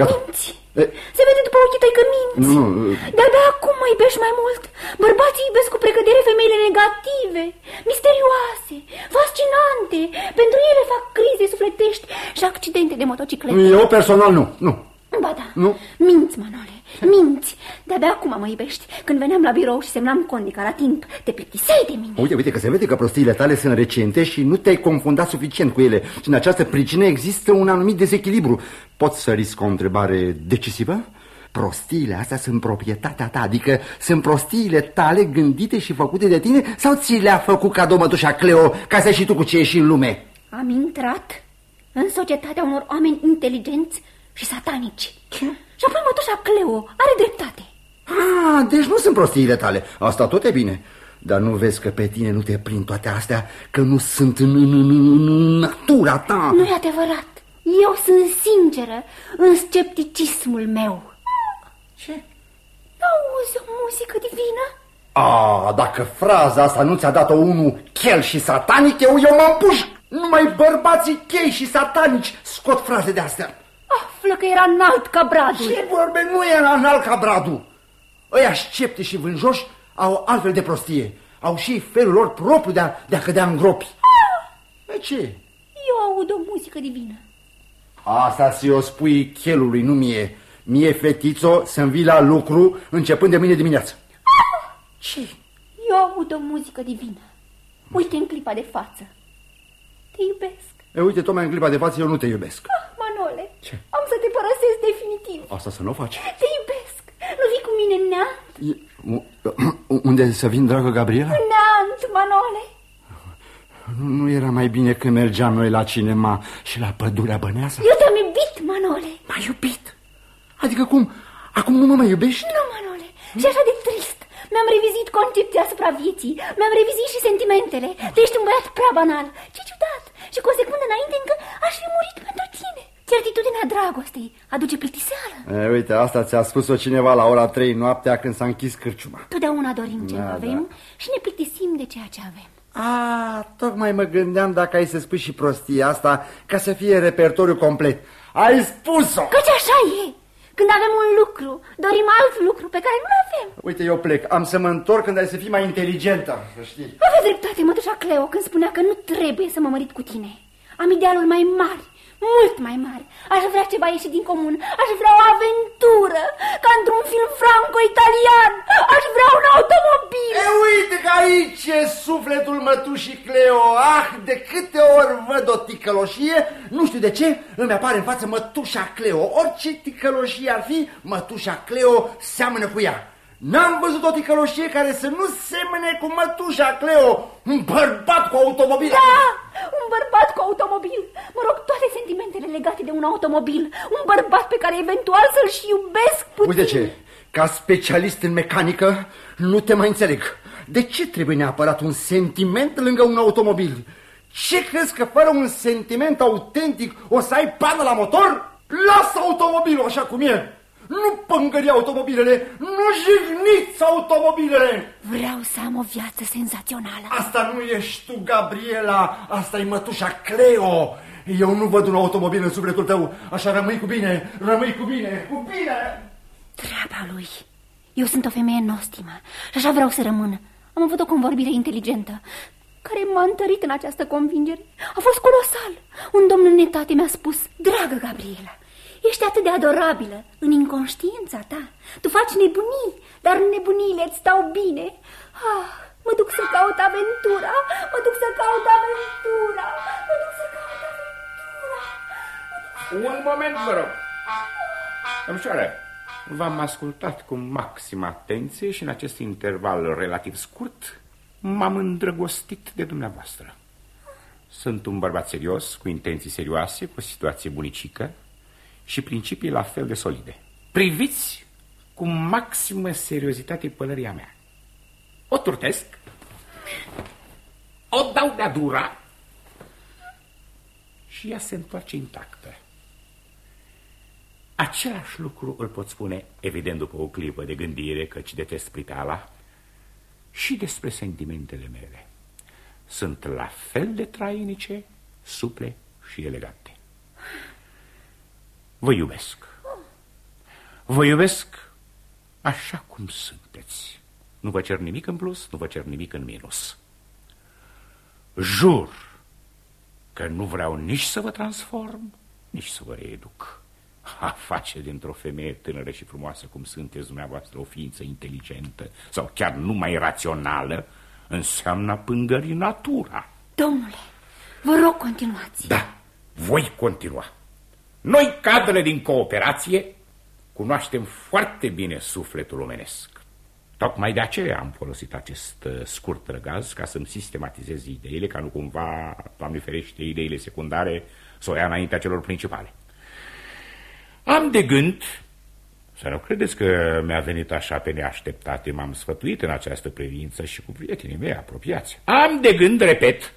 Gata. Minți. E, Se vede după ochii tăi că minți. Nu, nu. De-abia acum mă iubești mai mult. Bărbații iubesc cu precădere femeile negative, misterioase, fascinante. Pentru ele fac crize sufletești și accidente de motocicletă. Eu personal nu, nu. Ba da, Nu. minți, Manole, minți. De-abia acum mă iubești. Când veneam la birou și semnam condica la timp, te plictiseai de mine. Uite, uite că se vede că prostiile tale sunt recente și nu te-ai confundat suficient cu ele. Și în această pricină există un anumit dezechilibru. Poți să risc o întrebare decisivă? Prostiile astea sunt proprietatea ta, adică sunt prostiile tale gândite și făcute de tine sau ți le-a făcut cadou mătușa Cleo ca să și tu cu ce ești în lume? Am intrat în societatea unor oameni inteligenți și satanici. Ce? Și apoi mătușa Cleo are dreptate. Ah, deci nu sunt prostiile tale. Asta tot e bine. Dar nu vezi că pe tine nu te prind toate astea, că nu sunt în, în, în, în natura ta? Nu e adevărat. Eu sunt sinceră în scepticismul meu. Ce? Auzi o muzică divină? A, dacă fraza asta nu ți-a dat-o unul chel și satanic, eu, eu mă împușc. Numai bărbații chei și satanici scot fraze de astea. Află că era înalt ca bradul. Ce vorbe nu era înalt ca bradul? Ăia scepte și vânjoși au altfel de prostie. Au și felul lor propriu de a, de a cădea în gropi. De ce? Eu aud o muzică divină. Asta să o spui chelului, nu mie. Mie, fetițo, să-mi vii la lucru începând de mâine dimineață. Ce? Eu aud o muzică divină. Uite în clipa de față. Te iubesc. E, uite, tocmai în clipa de față eu nu te iubesc. Ah, Manole, Ce? am să te părăsesc definitiv. Asta să nu o faci. Te iubesc. Nu vii cu mine în neant? E, u- unde să vin, dragă Gabriela? În neant, Manole. Nu, nu era mai bine când mergeam noi la cinema și la pădurea băneasă? Eu te-am iubit, Manole. M-ai iubit? Adică cum? Acum nu mă mai iubești? Nu, Manole. Și așa de trist. Mi-am revizit concepția asupra vieții. Mi-am revizit și sentimentele. Tu ești un băiat prea banal. Ce ciudat. Și cu o secundă înainte încă aș fi murit pentru tine. Certitudinea dragostei aduce plictiseală. E, uite, asta ți-a spus-o cineva la ora 3 noaptea când s-a închis cârciuma. Totdeauna dorim ce Da, avem și ne plictisim de ceea ce avem. A, tocmai mă gândeam dacă ai să spui și prostia asta ca să fie repertoriu complet. Ai spus-o! Căci așa e. Când avem un lucru, dorim alt lucru pe care nu-l avem. Uite, eu plec. Am să mă întorc când ai să fii mai inteligentă, să știi. Avea dreptate mătușa Cleo când spunea că nu trebuie să mă mărit cu tine. Am idealuri mai mari, mult mai mari. Aș vrea ceva ieșit din comun, aș vrea o aventură, ca într-un film franco-italian. Aș vrea un automobil. E, uite că aici e sufletul mătușii Cleo. Ah, de câte ori văd o ticăloșie, nu știu de ce, îmi apare în față mătușa Cleo. Orice ticăloșie ar fi, mătușa Cleo seamănă cu ea. N-am văzut o ticăloșie care să nu semene cu mătușa Cleo, un bărbat cu automobil. Da, un bărbat cu automobil. Mă rog, toate sentimentele legate de un automobil. Un bărbat pe care eventual să-l și iubesc puțin. Uite ce, ca specialist în mecanică, nu te mai înțeleg. De ce trebuie neapărat un sentiment lângă un automobil? Ce crezi că fără un sentiment autentic o să ai pană la motor? Lasă automobilul așa cum e! Nu pângări automobilele, nu jigniți automobilele! Vreau să am o viață senzațională. Asta nu ești tu, Gabriela, asta e mătușa Cleo. Eu nu văd un automobil în sufletul tău, așa rămâi cu bine, rămâi cu bine, cu bine! Treaba lui. Eu sunt o femeie nostimă și așa vreau să rămân. Am avut o convorbire inteligentă care m-a întărit în această convingere. A fost colosal. Un domn în netate mi-a spus, dragă Gabriela, ești atât de adorabilă în inconștiința ta. Tu faci nebunii, dar nebuniile îți stau bine. Ah, mă duc să caut aventura, mă duc să caut aventura, mă duc să caut aventura. Un moment, vă rog. Domnișoară, v-am ascultat cu maximă atenție și în acest interval relativ scurt m-am îndrăgostit de dumneavoastră. Sunt un bărbat serios, cu intenții serioase, cu o situație bunicică și principii la fel de solide. Priviți cu maximă seriozitate pălăria mea. O turtesc, o dau de-a dura și ea se întoarce intactă. Același lucru îl pot spune, evident după o clipă de gândire, căci detest priteala, și despre sentimentele mele. Sunt la fel de trainice, suple și elegante. Vă iubesc. Vă iubesc așa cum sunteți. Nu vă cer nimic în plus, nu vă cer nimic în minus. Jur că nu vreau nici să vă transform, nici să vă reeduc. A face dintr-o femeie tânără și frumoasă cum sunteți dumneavoastră o ființă inteligentă sau chiar numai rațională înseamnă a pângări natura. Domnule, vă rog continuați. Da, voi continua. Noi, cadrele din cooperație, cunoaștem foarte bine sufletul omenesc. Tocmai de aceea am folosit acest uh, scurt răgaz ca să-mi sistematizez ideile, ca nu cumva, Doamne ferește, ideile secundare să o ia înaintea celor principale. Am de gând Să nu credeți că mi-a venit așa pe neașteptate, m-am sfătuit în această privință și cu prietenii mei apropiați. Am de gând, repet,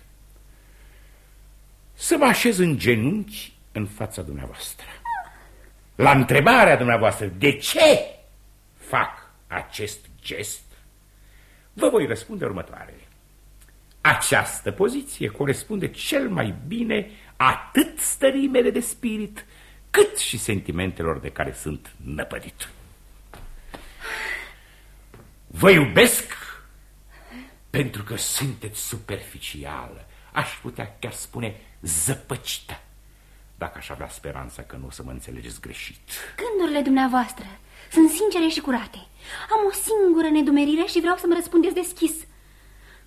să mă așez în genunchi în fața dumneavoastră. La întrebarea dumneavoastră, de ce fac acest gest, vă voi răspunde următoarele. Această poziție corespunde cel mai bine atât stării mele de spirit, cât și sentimentelor de care sunt năpădit. Vă iubesc pentru că sunteți superficială, aș putea chiar spune zăpăcită, dacă aș avea speranța că nu o să mă înțelegeți greșit. Gândurile dumneavoastră sunt sincere și curate. Am o singură nedumerire și vreau să mă răspundeți deschis.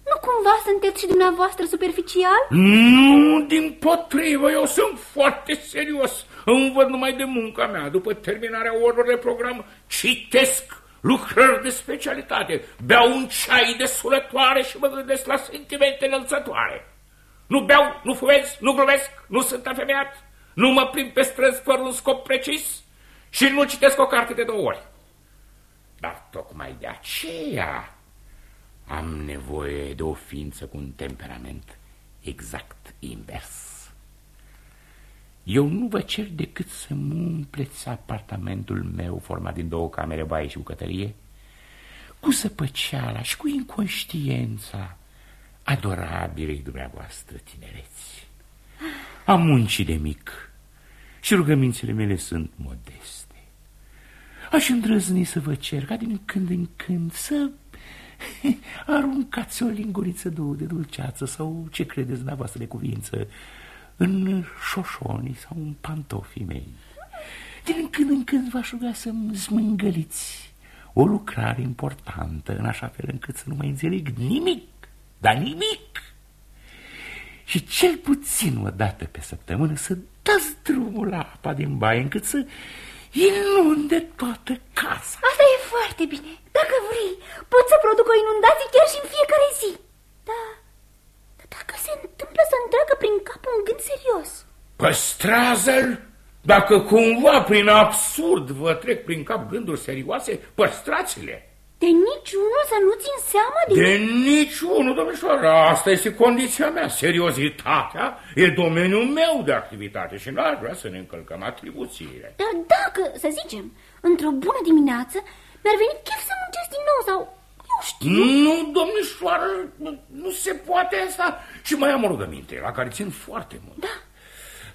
Nu cumva sunteți și dumneavoastră superficial? Nu, din potrivă, eu sunt foarte serios. Îmi văd numai de munca mea. După terminarea orilor de program, citesc lucrări de specialitate, beau un ceai de sulătoare și mă gândesc la sentimente înălțătoare. Nu beau, nu fumez, nu glumesc, nu sunt afemeat, nu mă plimb pe străzi fără un scop precis și nu citesc o carte de două ori. Dar tocmai de aceea am nevoie de o ființă cu un temperament exact invers. Eu nu vă cer decât să mă umpleți apartamentul meu format din două camere, baie și bucătărie, cu săpăceala și cu inconștiența adorabilei dumneavoastră tinereți. Am muncit de mic și rugămințele mele sunt modeste. Aș îndrăzni să vă cer ca din când în când să <laughs> aruncați o linguriță două de dulceață sau ce credeți dumneavoastră de cuvință în șoșonii sau în pantofii mei. Din când în când v-aș ruga să-mi smângăliți o lucrare importantă, în așa fel încât să nu mai înțeleg nimic, dar nimic. Și cel puțin o dată pe săptămână să dați drumul la apa din baie, încât să inunde toată casa. Asta e foarte bine. Dacă vrei, pot să produc o inundație chiar și în fiecare zi. Da, dacă se întâmplă să întreagă prin cap un gând serios. Păstrează-l! Dacă cumva prin absurd vă trec prin cap gânduri serioase, păstrați-le. De niciunul să nu țin seama de... De niciunul, domnișoară, asta este condiția mea. Seriozitatea e domeniul meu de activitate și n-aș vrea să ne încălcăm atribuțiile. Dar dacă, să zicem, într-o bună dimineață mi-ar veni chef să muncesc din nou sau nu știu. Nu, domnișoară, nu, nu se poate asta. Și mai am o rugăminte, la care țin foarte mult. Da.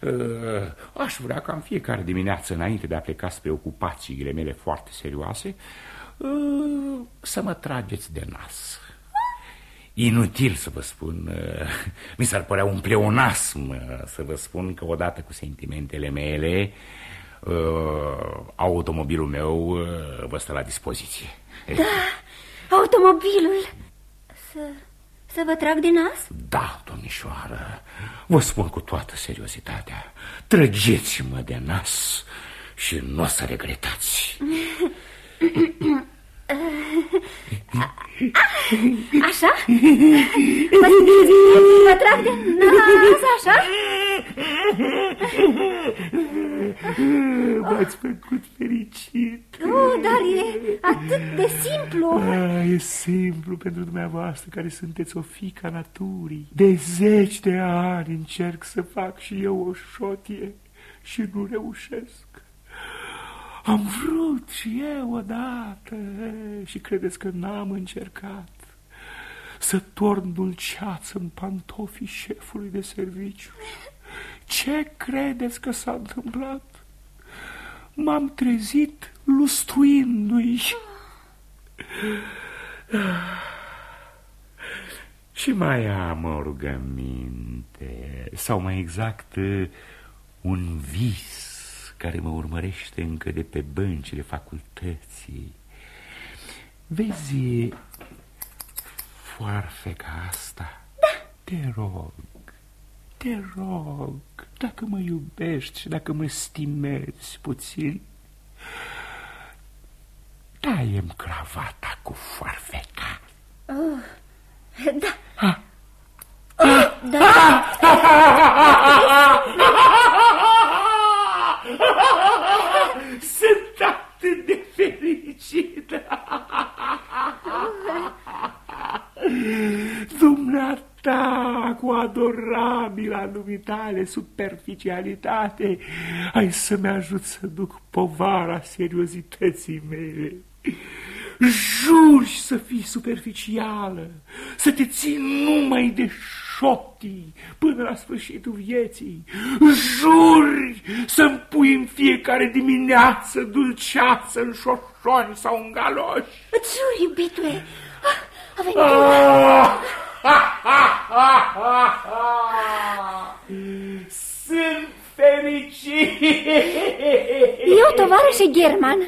Uh, aș vrea ca în fiecare dimineață, înainte de a pleca spre ocupațiile mele foarte serioase, uh, să mă trageți de nas. Inutil să vă spun, uh, <laughs> mi s-ar părea un pleonasm să vă spun că odată cu sentimentele mele, automobilul meu vă stă la dispoziție. Da, Automobilul. Să, să vă trag de nas? Da, domnișoară. Vă spun cu toată seriozitatea. Trăgeți-mă de nas și nu o să regretați. <laughs> <laughs> Așa? Mă trag de nas, așa? M-ați făcut fericit. Oh, dar e atât de simplu. A, e simplu pentru dumneavoastră care sunteți o fică a naturii. De zeci de ani încerc să fac și eu o șotie și nu reușesc. Am vrut și eu odată și credeți că n-am încercat să torn dulceață în pantofii șefului de serviciu. Ce credeți că s-a întâmplat? M-am trezit lustruindu-i. Și mai am o rugăminte, sau mai exact un vis care mă urmărește încă de pe băncile facultății. Vezi foarfeca asta? Da. Te rog, te rog, dacă mă iubești și dacă mă stimezi puțin, taie-mi cravata cu foarfeca. Oh, da. Ha. Oh, da. Sunt sfârșit! Dumneata, cu adorabila dumitale superficialitate, ai să-mi ajut să duc povara seriozității mele. Juri să fii superficială, să te ții numai de șoptii până la sfârșitul vieții. Juri să-mi pui în fiecare dimineață dulceață în șoș șoșoni sau în galoși. Îți jur, iubitule, ah, a venit ah! <laughs> Sunt fericit! Eu, tovarășe German,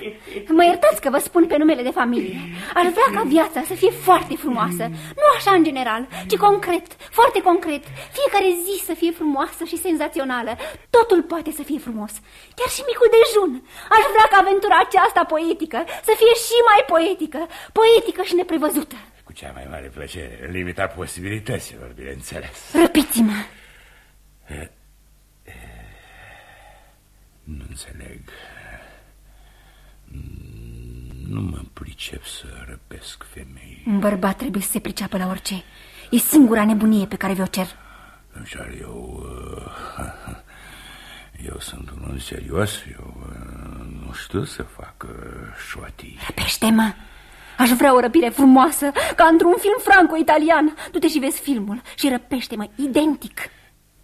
mă iertați că vă spun pe numele de familie. Aș vrea ca viața să fie foarte frumoasă, nu așa în general, ci concret, foarte concret. Fiecare zi să fie frumoasă și senzațională. Totul poate să fie frumos, chiar și micul dejun. Aș vrea ca aventura aceasta poetică să fie și mai poetică, poetică și neprevăzută. Cu cea mai mare plăcere, în limita posibilităților, bineînțeles. Răpiți-mă! Nu înțeleg. Nu mă pricep să răpesc femei. Un bărbat trebuie să se priceapă la orice. E singura nebunie pe care vi-o cer. Domnișoară, eu... uh, <laughs> Eu sunt un om serios, eu uh, nu știu să fac uh, șoatii. Răpește-mă! Aș vrea o răpire frumoasă, ca într-un film franco-italian. Du-te și vezi filmul și răpește-mă, identic.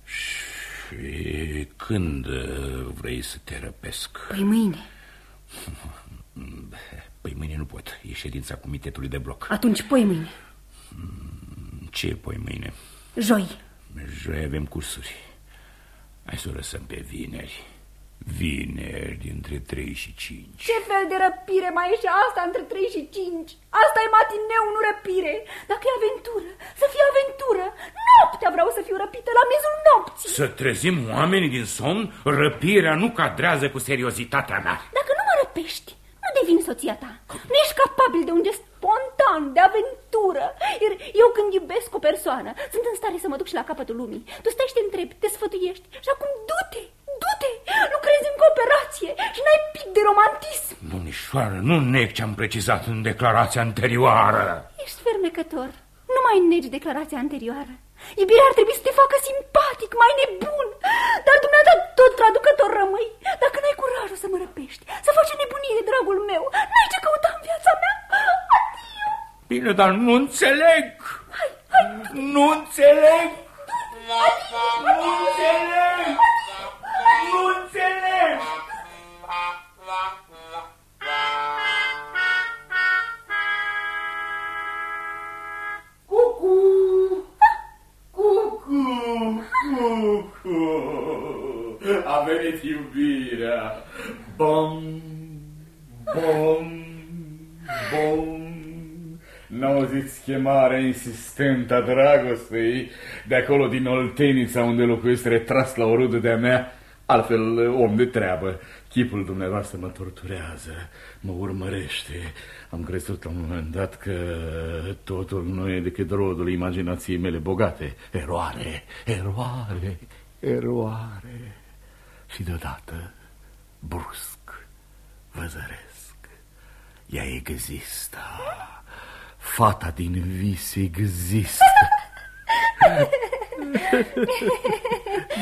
Și când uh, vrei să te răpesc? Păi mâine. <laughs> <laughs> Păi mâine nu pot, e ședința comitetului de bloc. Atunci poi mâine. Ce e poi mâine? Joi. Joi avem cursuri. Hai să o lăsăm pe vineri. Vineri dintre 3 și 5. Ce fel de răpire mai e și asta între 3 și 5? Asta e matineu, nu răpire. Dacă e aventură, să fie aventură. Noaptea vreau să fiu răpită la mizul nopții. Să trezim oamenii din somn? Răpirea nu cadrează cu seriozitatea mea. Dacă nu mă răpești, nu devin soția ta. Nu ești capabil de un gest spontan, de aventură. Iar eu când iubesc o persoană, sunt în stare să mă duc și la capătul lumii. Tu stai și te întrebi, te sfătuiești și acum du-te, du-te, lucrezi în cooperație și n-ai pic de romantism. Domnișoară, nu neg ce am precizat în declarația anterioară. Ești fermecător. Nu mai negi declarația anterioară. Iubirea ar trebui să te facă simpatic, mai nebun. Dar dumneata tot traducător rămâi. Dacă n-ai curajul să mă răpești, să faci o nebunie, dragul meu, n-ai ce căuta în viața mea. Adio! Bine, dar nu înțeleg. Hai, hai, Nu înțeleg. adio, Nu înțeleg. Nu înțeleg. Venit iubirea! Bom! Bom! Bom! N-auziți chemarea insistentă a dragostei de acolo din Oltenița unde locuiesc retras la o rudă de-a mea? Altfel, om de treabă, chipul dumneavoastră mă torturează, mă urmărește. Am crezut la un moment dat că totul nu e decât rodul imaginației mele bogate. Eroare, eroare, eroare. Și deodată, brusc, văzăresc, ea există. Fata din vis există.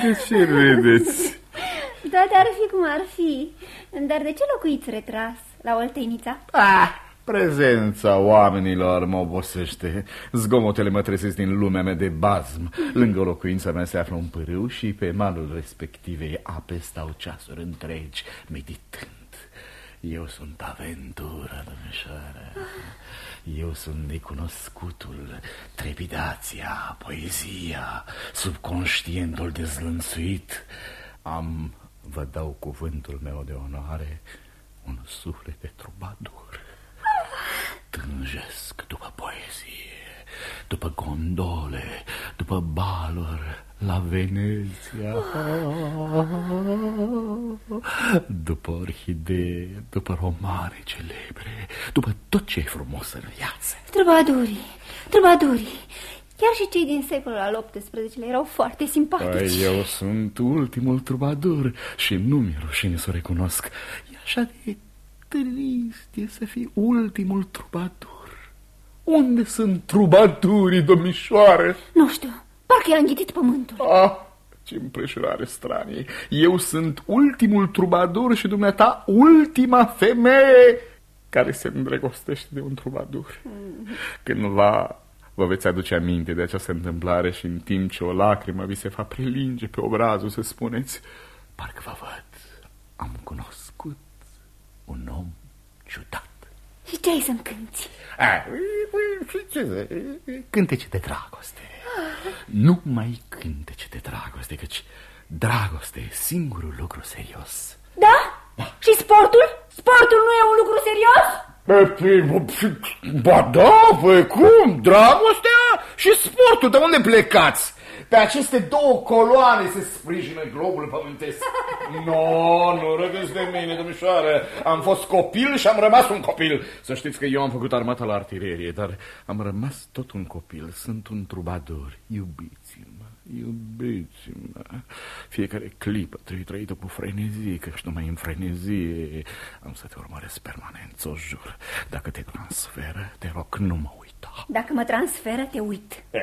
De ce râdeți? Toate ar fi cum ar fi. Dar de ce locuiți retras la Oltenița? Ah, prezența oamenilor mă obosește. Zgomotele mă trezesc din lumea mea de bazm. Lângă locuința mea se află un pârâu și pe malul respectivei ape stau ceasuri întregi, meditând. Eu sunt aventura, domnișoară. Eu sunt necunoscutul, trepidația, poezia, subconștientul dezlănțuit. Am, vă dau cuvântul meu de onoare, un suflet de trubadur. Tânjesc după poezie, după gondole, după baluri la Venezia, după orhidee, după romane celebre, după tot ce e frumos în viață. Trubadurii, trubadurii. Chiar și cei din secolul al XVIII-lea erau foarte simpatici. Păi, eu sunt ultimul trubadur și nu mi-e rușine să o recunosc. E așa de trist e să fii ultimul trubadur. Unde sunt trubaturii, domnișoare? Nu știu, parcă i-a înghitit pământul. Ah, ce împrejurare stranie. Eu sunt ultimul trubadur și dumneata ultima femeie care se îndrăgostește de un trubadur. Cândva vă veți aduce aminte de această întâmplare și în timp ce o lacrimă vi se va prelinge pe obrazul să spuneți Parcă vă văd, am cunoscut un om ciudat. Și ce ai să-mi cânti? A, cântece de dragoste. Nu mai cântece de dragoste, căci dragoste e singurul lucru serios. Da? Și sportul? Sportul nu e un lucru serios? Ba da, păi cum? Dragostea și sportul, de unde plecați? Pe aceste două coloane se sprijină globul pământesc. <laughs> No, nu râdeți de mine, domnișoară. Am fost copil și am rămas un copil. Să știți că eu am făcut armata la artilerie, dar am rămas tot un copil. Sunt un trubadur. Iubiți-mă, iubiți-mă. Fiecare clipă trebuie trăită cu frenezie, că și numai în frenezie am să te urmăresc permanent, o jur. Dacă te transferă, te rog, nu mă uita. Dacă mă transferă, te uit. Eh,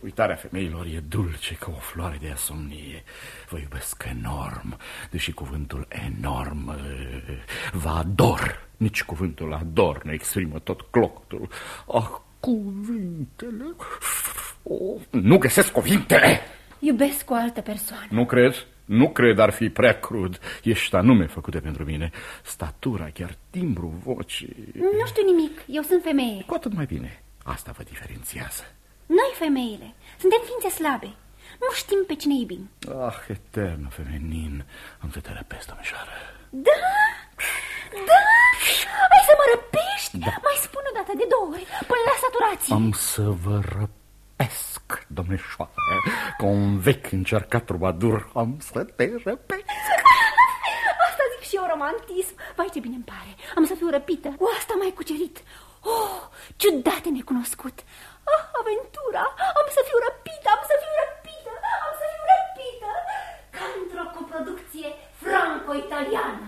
Uitarea femeilor e dulce ca o floare de asomnie. Vă iubesc enorm, deși cuvântul enorm eh, vă ador. Nici cuvântul ador nu exprimă tot clocotul. Ah, cuvintele... Oh, nu găsesc cuvinte! Iubesc o altă persoană. Nu cred? Nu cred, ar fi prea crud. Ești anume făcute pentru mine. Statura, chiar timbru vocii... Nu știu nimic, eu sunt femeie. Cu atât mai bine. Asta vă diferențiază. Noi, femeile, suntem ființe slabe. Nu știm pe cine iubim. Ah, eternă feminin. Am să te răpesc, domnișoară. Da? Da? Ai să mă răpești? Da. Mai spun o dată de două ori, până la saturație. Am să vă răpesc, domnișoară. Ca un vechi încercat trubadur, am să te răpesc. Asta zic și eu, romantism. Vai, ce bine îmi pare. Am să fiu răpită. O, asta mai cucerit. Oh, ciudat necunoscut. Ah, aventura! Am să fiu răpită, am să fiu răpită, am să fiu răpită! Ca într-o coproducție franco-italiană.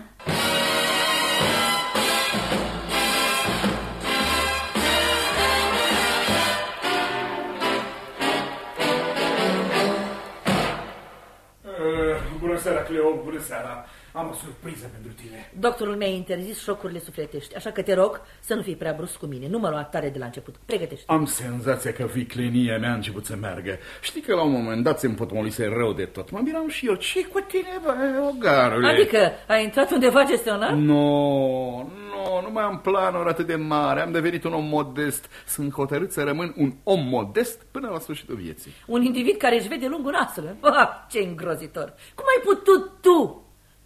Uh, bună seara, Cleo, bună seara. Am o surpriză pentru tine. Doctorul mi-a interzis șocurile sufletești, așa că te rog să nu fii prea brusc cu mine. Nu mă lua tare de la început. Pregătește. Am senzația că viclenia mea a început să meargă. Știi că la un moment dat se împotmolise rău de tot. Mă miram și eu. ce cu tine, bă, ogarule? Adică ai intrat undeva gestionar? Nu, nu, nu mai am planuri atât de mari. Am devenit un om modest. Sunt hotărât să rămân un om modest până la sfârșitul vieții. Un individ care își vede lungul nasul. Ah, ce îngrozitor! Cum ai putut tu,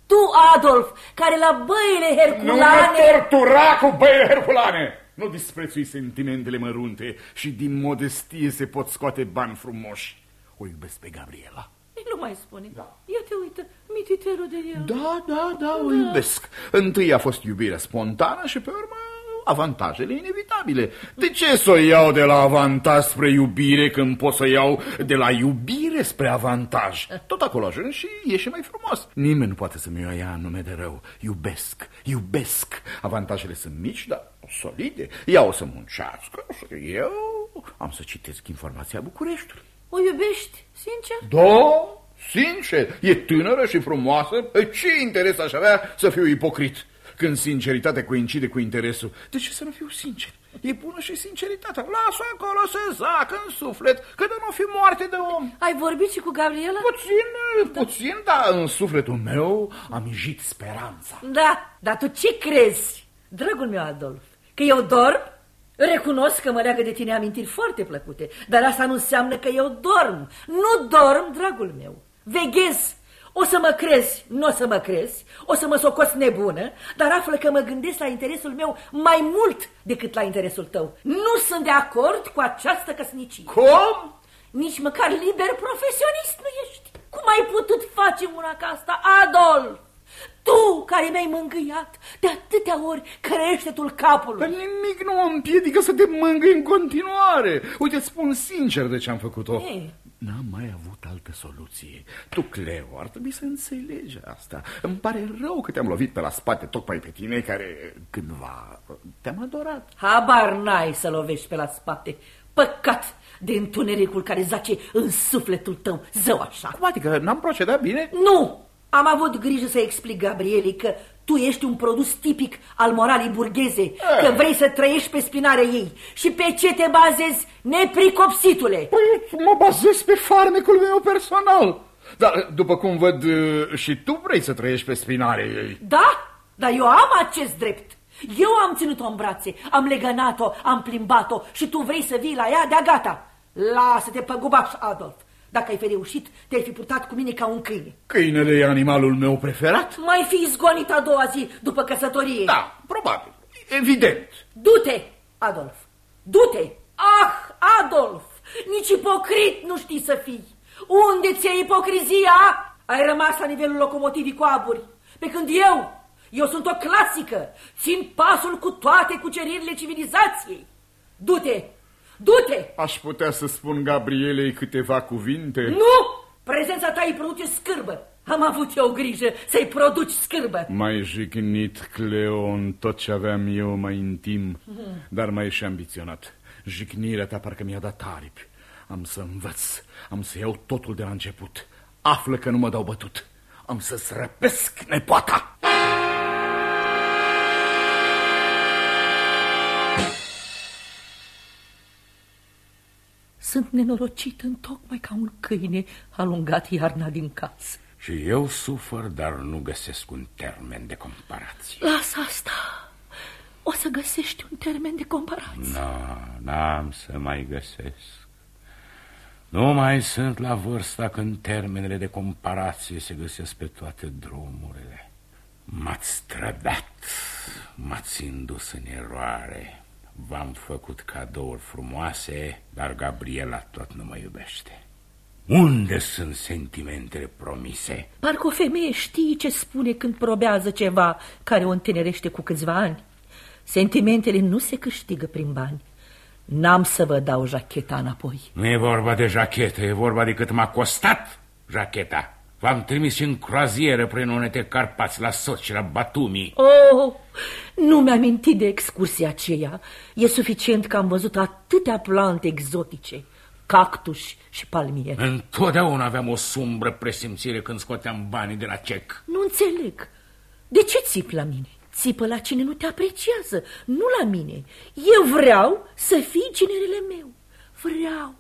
tu, Adolf, care la băile Nu mă herculane... tortura cu băie herculane! Nu disprețui sentimentele mărunte și din modestie se pot scoate bani frumoși. O iubesc pe Gabriela. Ei, Nu mai spune. Da. Ia te uită, mititerul de el. Da, da, da, o iubesc. Întâi a fost iubirea spontană și pe urmă avantajele inevitabile. De ce să o iau de la avantaj spre iubire când pot să o iau de la iubire spre avantaj? Tot acolo ajung și e și mai frumos. Nimeni nu poate să-mi o ia în nume de rău. Iubesc, iubesc. Avantajele sunt mici, dar solide. Ea o să muncească și eu am să citesc informația Bucureștiului. O iubești, sincer? Da, sincer, e tânără și frumoasă, pe ce interes aș avea să fiu ipocrit? Când sinceritatea coincide cu interesul, de ce să nu fiu sincer? E bună și sinceritatea. Lasă acolo să zacă în suflet, că de nu fi moarte de om. Ai vorbit și cu Gabriela? Puțin, puțin, dar în sufletul meu am ijit speranța. Da, dar tu ce crezi, dragul meu Adolf? Că eu dorm? Recunosc că mă leagă de tine amintiri foarte plăcute, dar asta nu înseamnă că eu dorm. Nu dorm, dragul meu. Veghez. O să mă crezi, nu o să mă crezi, o să mă socoți nebună, dar află că mă gândesc la interesul meu mai mult decât la interesul tău. Nu sunt de acord cu această căsnicie. Cum? Nici măcar liber profesionist nu ești. Cum ai putut face una ca asta, Adolf? Tu, care mi-ai mângâiat de atâtea ori creștetul capului. Dar nimic nu mă împiedică să te mângâi în continuare. Uite, îți spun sincer de ce am făcut-o. Ei. N-am mai avut altă soluție. Tu, Cleo, ar trebui să înțelegi asta. Îmi pare rău că te-am lovit pe la spate tocmai pe tine care cândva te-am adorat. Habar n-ai să lovești pe la spate. Păcat de întunericul care zace în sufletul tău, zău așa. Cum adică n-am procedat bine? Nu! Am avut grijă să explic, Gabrieli, că tu ești un produs tipic al moralii burgheze, e. că vrei să trăiești pe spinarea ei. Și pe ce te bazezi, nepricopsitule? Păi mă bazez pe farmecul meu personal. Dar, după cum văd, și tu vrei să trăiești pe spinarea ei. Da, dar eu am acest drept. Eu am ținut-o în brațe, am legănat-o, am plimbat-o și tu vrei să vii la ea de-a gata. Lasă-te păgubaș, Adolf. Dacă ai fi reușit, te-ai fi purtat cu mine ca un câine. Câinele e animalul meu preferat? Mai fi zgonit a doua zi după căsătorie. Da, probabil. Evident. Du-te, Adolf. Du-te. Ah, Adolf, nici ipocrit nu știi să fii. Unde ți-e ipocrizia? Ai rămas la nivelul locomotivii cu aburi. Pe când eu, eu sunt o clasică, țin pasul cu toate cuceririle civilizației. Du-te, Du-te! Aș putea să spun Gabrielei câteva cuvinte? Nu! Prezența ta îi produce scârbă. Am avut eu grijă să-i produci scârbă. Mai jignit, Cleo, în tot ce aveam eu mai intim, mm. dar mai și ambiționat. Jignirea ta parcă mi-a dat aripi. Am să învăț, am să iau totul de la început. Află că nu mă dau bătut. Am să-ți răpesc nepoata. Sunt nenorocit în tocmai ca un câine alungat iarna din casă. Și eu sufăr, dar nu găsesc un termen de comparație. Lasă asta. O să găsești un termen de comparație. Nu, n-am să mai găsesc. Nu mai sunt la vârsta când termenele de comparație se găsesc pe toate drumurile. M-ați strădat, m-ați indus în eroare. V-am făcut cadouri frumoase, dar Gabriela tot nu mă iubește. Unde sunt sentimentele promise? Parcă o femeie știe ce spune când probează ceva care o întinerește cu câțiva ani. Sentimentele nu se câștigă prin bani. N-am să vă dau jacheta înapoi. Nu e vorba de jachetă, e vorba de cât m-a costat jacheta. V-am trimis și în croazieră prin unete Carpați la Soți și la Batumi. Oh, nu mi-am mintit de excursia aceea. E suficient că am văzut atâtea plante exotice, cactuși și palmieri. Întotdeauna aveam o sumbră presimțire când scoteam banii de la cec. Nu înțeleg. De ce țip la mine? Țipă la cine nu te apreciază, nu la mine. Eu vreau să fii ginerele meu. Vreau.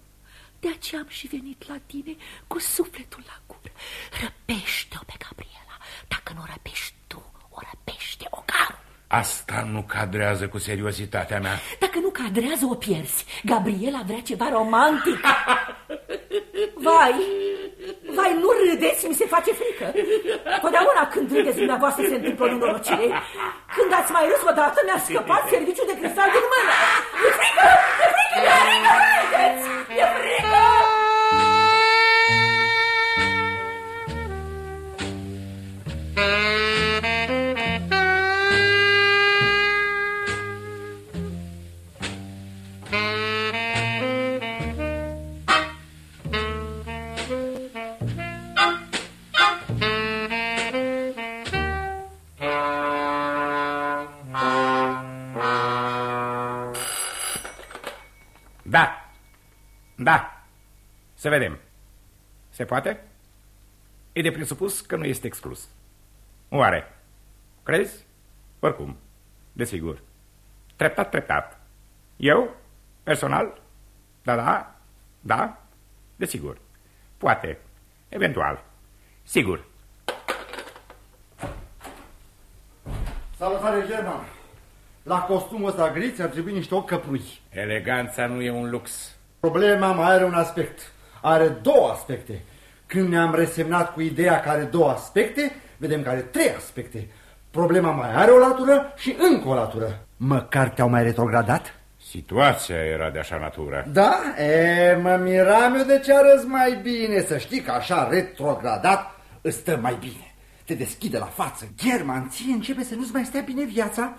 De aceea am și venit la tine cu sufletul la gură. Răpește-o pe Gabriela. Dacă nu răpești tu, o răpește ocarul. Asta nu cadrează cu seriozitatea mea. Dacă nu cadrează, o pierzi. Gabriela vrea ceva romantic. <laughs> Vai, vai, nu râdeți, mi se face frică. Totdeauna când râdeți dumneavoastră se întâmplă nenorocire. Când ați mai râs odată, mi-a scăpat serviciul de cristal din mână. E frică, e frică, e frică, râdeți, e frică. Da, da, să vedem. Se poate? E de presupus că nu este exclus. Oare? Crezi? Oricum, desigur. Treptat, treptat. Eu, personal, da, da, da, desigur. Poate, eventual, sigur. Salutare, German! La costumul ăsta gri ți-ar trebui niște ochi căprui. Eleganța nu e un lux. Problema mai are un aspect. Are două aspecte. Când ne-am resemnat cu ideea că are două aspecte, vedem că are trei aspecte. Problema mai are o latură și încă o latură. Măcar te-au mai retrogradat? Situația era de așa natură. Da? E, mă miram eu de ce arăți mai bine. Să știi că așa retrogradat îți stă mai bine. Te deschide la față. German, ție începe să nu-ți mai stea bine viața?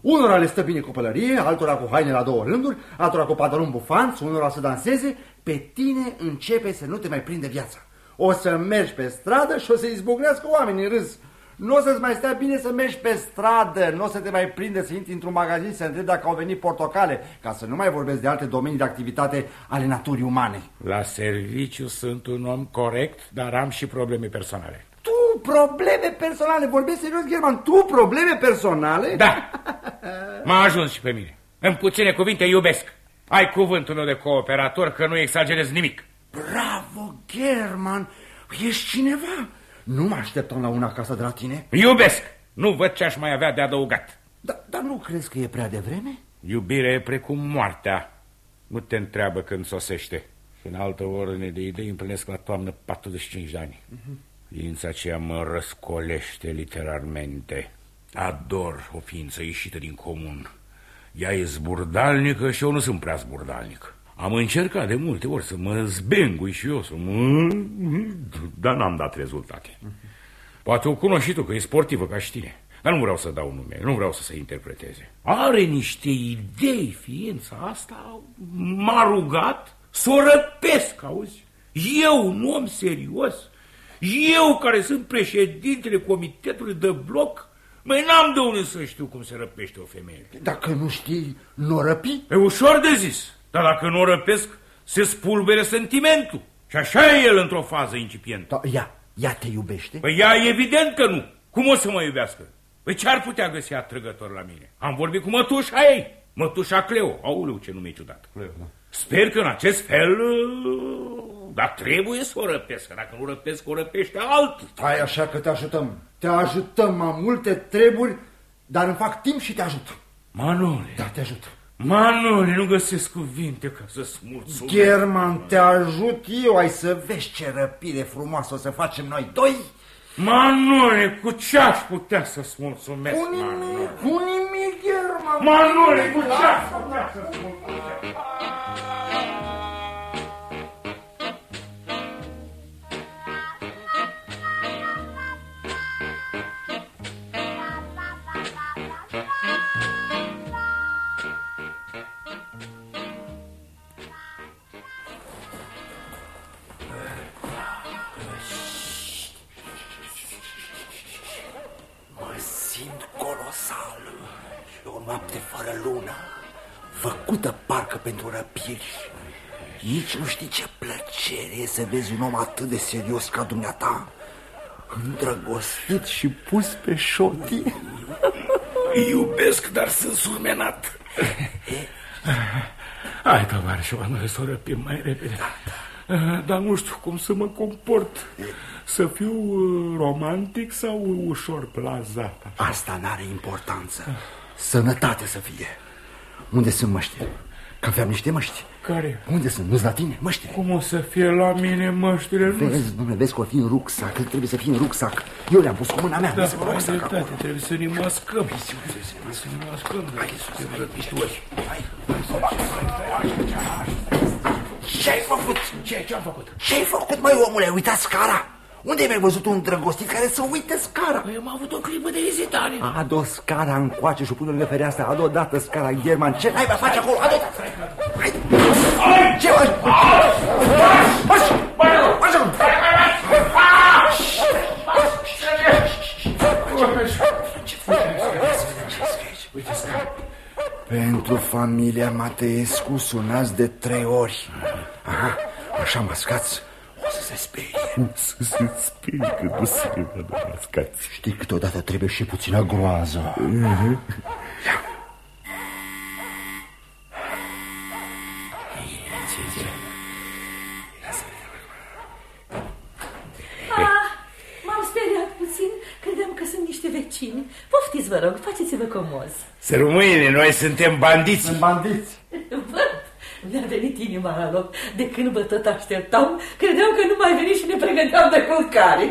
Unora le stă bine cu pălărie, altora cu haine la două rânduri, altora cu pantaloni bufanți, unora să danseze, pe tine începe să nu te mai prinde viața. O să mergi pe stradă și o să izbucnească oamenii în râs. Nu o să-ți mai stea bine să mergi pe stradă, nu o să te mai prinde să intri într-un magazin să întrebi dacă au venit portocale, ca să nu mai vorbesc de alte domenii de activitate ale naturii umane. La serviciu sunt un om corect, dar am și probleme personale. Tu probleme personale, vorbești serios, German, tu probleme personale? Da, m-a ajuns și pe mine. În puține cuvinte iubesc. Ai cuvântul meu de cooperator că nu exagerez nimic. Bravo, German, ești cineva. Nu mă așteptam la una acasă de la tine. Iubesc! Nu văd ce aș mai avea de adăugat. Da, dar nu crezi că e prea devreme? Iubirea e precum moartea. Nu te întreabă când sosește. Și în altă ordine de idei împlinesc la toamnă 45 de ani. Uh-huh. Ființa aceea mă răscolește literalmente. Ador o ființă ieșită din comun. Ea e zburdalnică și eu nu sunt prea zburdalnic. Am încercat de multe ori să mă zbengui și eu, să mă... dar n-am dat rezultate. Poate o cunoști și tu, că e sportivă ca și tine. Dar nu vreau să dau nume, nu vreau să se interpreteze. Are niște idei, ființa asta, m-a rugat să o răpesc, auzi? Eu, un om serios, eu care sunt președintele comitetului de bloc, mai n-am de unde să știu cum se răpește o femeie. Dacă nu știi, nu răpi? E ușor de zis. Dar dacă nu o răpesc, se spulbere sentimentul. Și așa e el într-o fază incipientă. Da, ea, ea te iubește? Păi ea evident că nu. Cum o să mă iubească? Păi ce ar putea găsi atrăgător la mine? Am vorbit cu mătușa ei, mătușa Cleo. Auleu, ce nume ciudat. Cleo, da. Sper că în acest fel... Dar trebuie să o răpesc. Dacă nu răpesc, o răpește altul. Stai așa că te ajutăm. Te ajutăm, am multe treburi, dar îmi fac timp și te ajut. Manole. Da, te ajut. Manole, nu găsesc cuvinte ca să-ți mulțumesc. German, te ajut eu, ai să vezi ce răpire frumoasă o să facem noi doi. Manole, cu ce aș putea să-ți mulțumesc, Cu nimic, Manole? cu nimic, German. Manole, cu ce aș putea să-ți mulțumesc? Fără lună, făcută parcă pentru răpiri. Nici nu știi ce plăcere e să vezi un om atât de serios ca dumneata, îndrăgostit și pus pe șotii. <laughs> Iubesc, dar sunt surmenat. Hai, tovarășul, noi să o răpim mai repede. Dar nu știu cum să mă comport. Să fiu uh, romantic sau ușor plazat? Asta n-are importanță. Sănătate să fie. Unde sunt măștile? Că aveam niște măști. Care? Unde sunt? Nu-s la tine? Măștile. Cum o să fie la mine măștile? Nu Vezi, domnule, vezi că o fi în rucsac, că trebuie să fie în rucsac. Eu le-am pus cu mâna mea, Da, vezi, în ai rucsac dreptate, acolo. trebuie să ne mascăm. Trebuie să ne mascăm. Hai, suntem răpitori. Ce-ai făcut? Ce, ce am făcut? Ce-ai făcut, măi, omule? Ai uitat scara? Unde ai mai văzut un drăgostit care să uite scara? Păi am avut o clipă de ezitare. Adu scara încoace și pune lângă fereastră. Adu odată scara, German. Ce ai mai face acolo? Adu! Hai! Ce faci? Marș! Marș! Pentru familia Mateescu sunați de trei ori. Aha, așa mascați, o să se sperie. Să se sperie că nu se ne vadă mascați. Știi, câteodată trebuie și puțină groază. Ah, m-am speriat puțin. Credeam că sunt niște vecini. Poftiți, vă rog, faceți-vă comoz. Să rămâine, noi suntem bandiți. Sunt bandiți. Văd, mi-a venit inima la loc. De când vă tot așteptam, credeam că nu mai veni și ne pregăteam de culcare.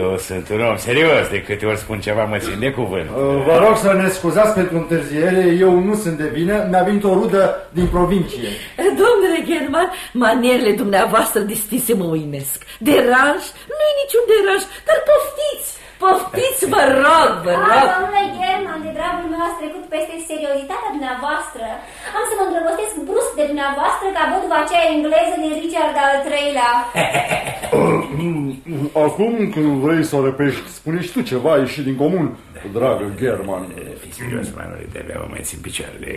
Eu sunt un om serios, de câte ori spun ceva mă țin de cuvânt. Uh, Vă rog să ne scuzați pentru întârziere, eu nu sunt de vină, mi-a venit o rudă din provincie. Domnule German, manierele dumneavoastră distinse mă uimesc. Deranj? Nu e niciun deranj, dar poftiți, poftiți, vă rog, vă Ah, rog. domnule German, German, de dragul meu ați trecut peste seriozitatea dumneavoastră. Am să mă îndrăgostesc brusc de dumneavoastră ca văduva aceea engleză din Richard al III-lea. <laughs> Acum când vrei să o repești, spune și tu ceva ieșit din comun, dragă German. Fii serios, Manole, de-abia mă mai țin picioarele.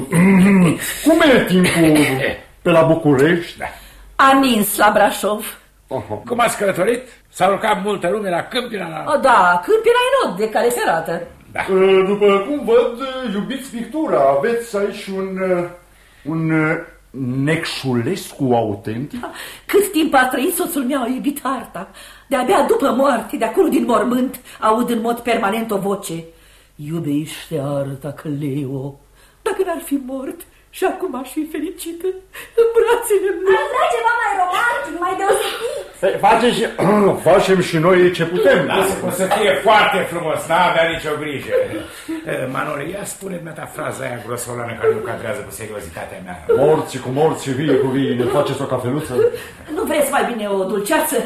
<laughs> Cum e timpul <laughs> pe la București? Da. A nins la Brașov. Aha. Cum ați călătorit? S-a urcat multă lume la Câmpina? La... O, da, câmpina în nod de cale ferată. Da. După cum văd, iubiți pictura, aveți aici un, un Necșulescu autentic? Cât timp a trăit soțul meu a iubit arta. De-abia după moarte, de acolo din mormânt, aud în mod permanent o voce. Iubește arta, Cleo. Dacă n-ar fi mort, și acum aș fi fericită în brațele lui. Aș vrea ceva mai romantic, mai deosebit. Facem și, <clears throat> facem și noi ce putem. Lasă că o să fie foarte frumos, n-avea nicio grijă. Eh, Manole, ia spune ta fraza aia grosolană care nu cadrează cu seriozitatea mea. Morții cu morți, vie cu vie, ne faceți o cafeluță? Nu vreți mai bine o dulceață?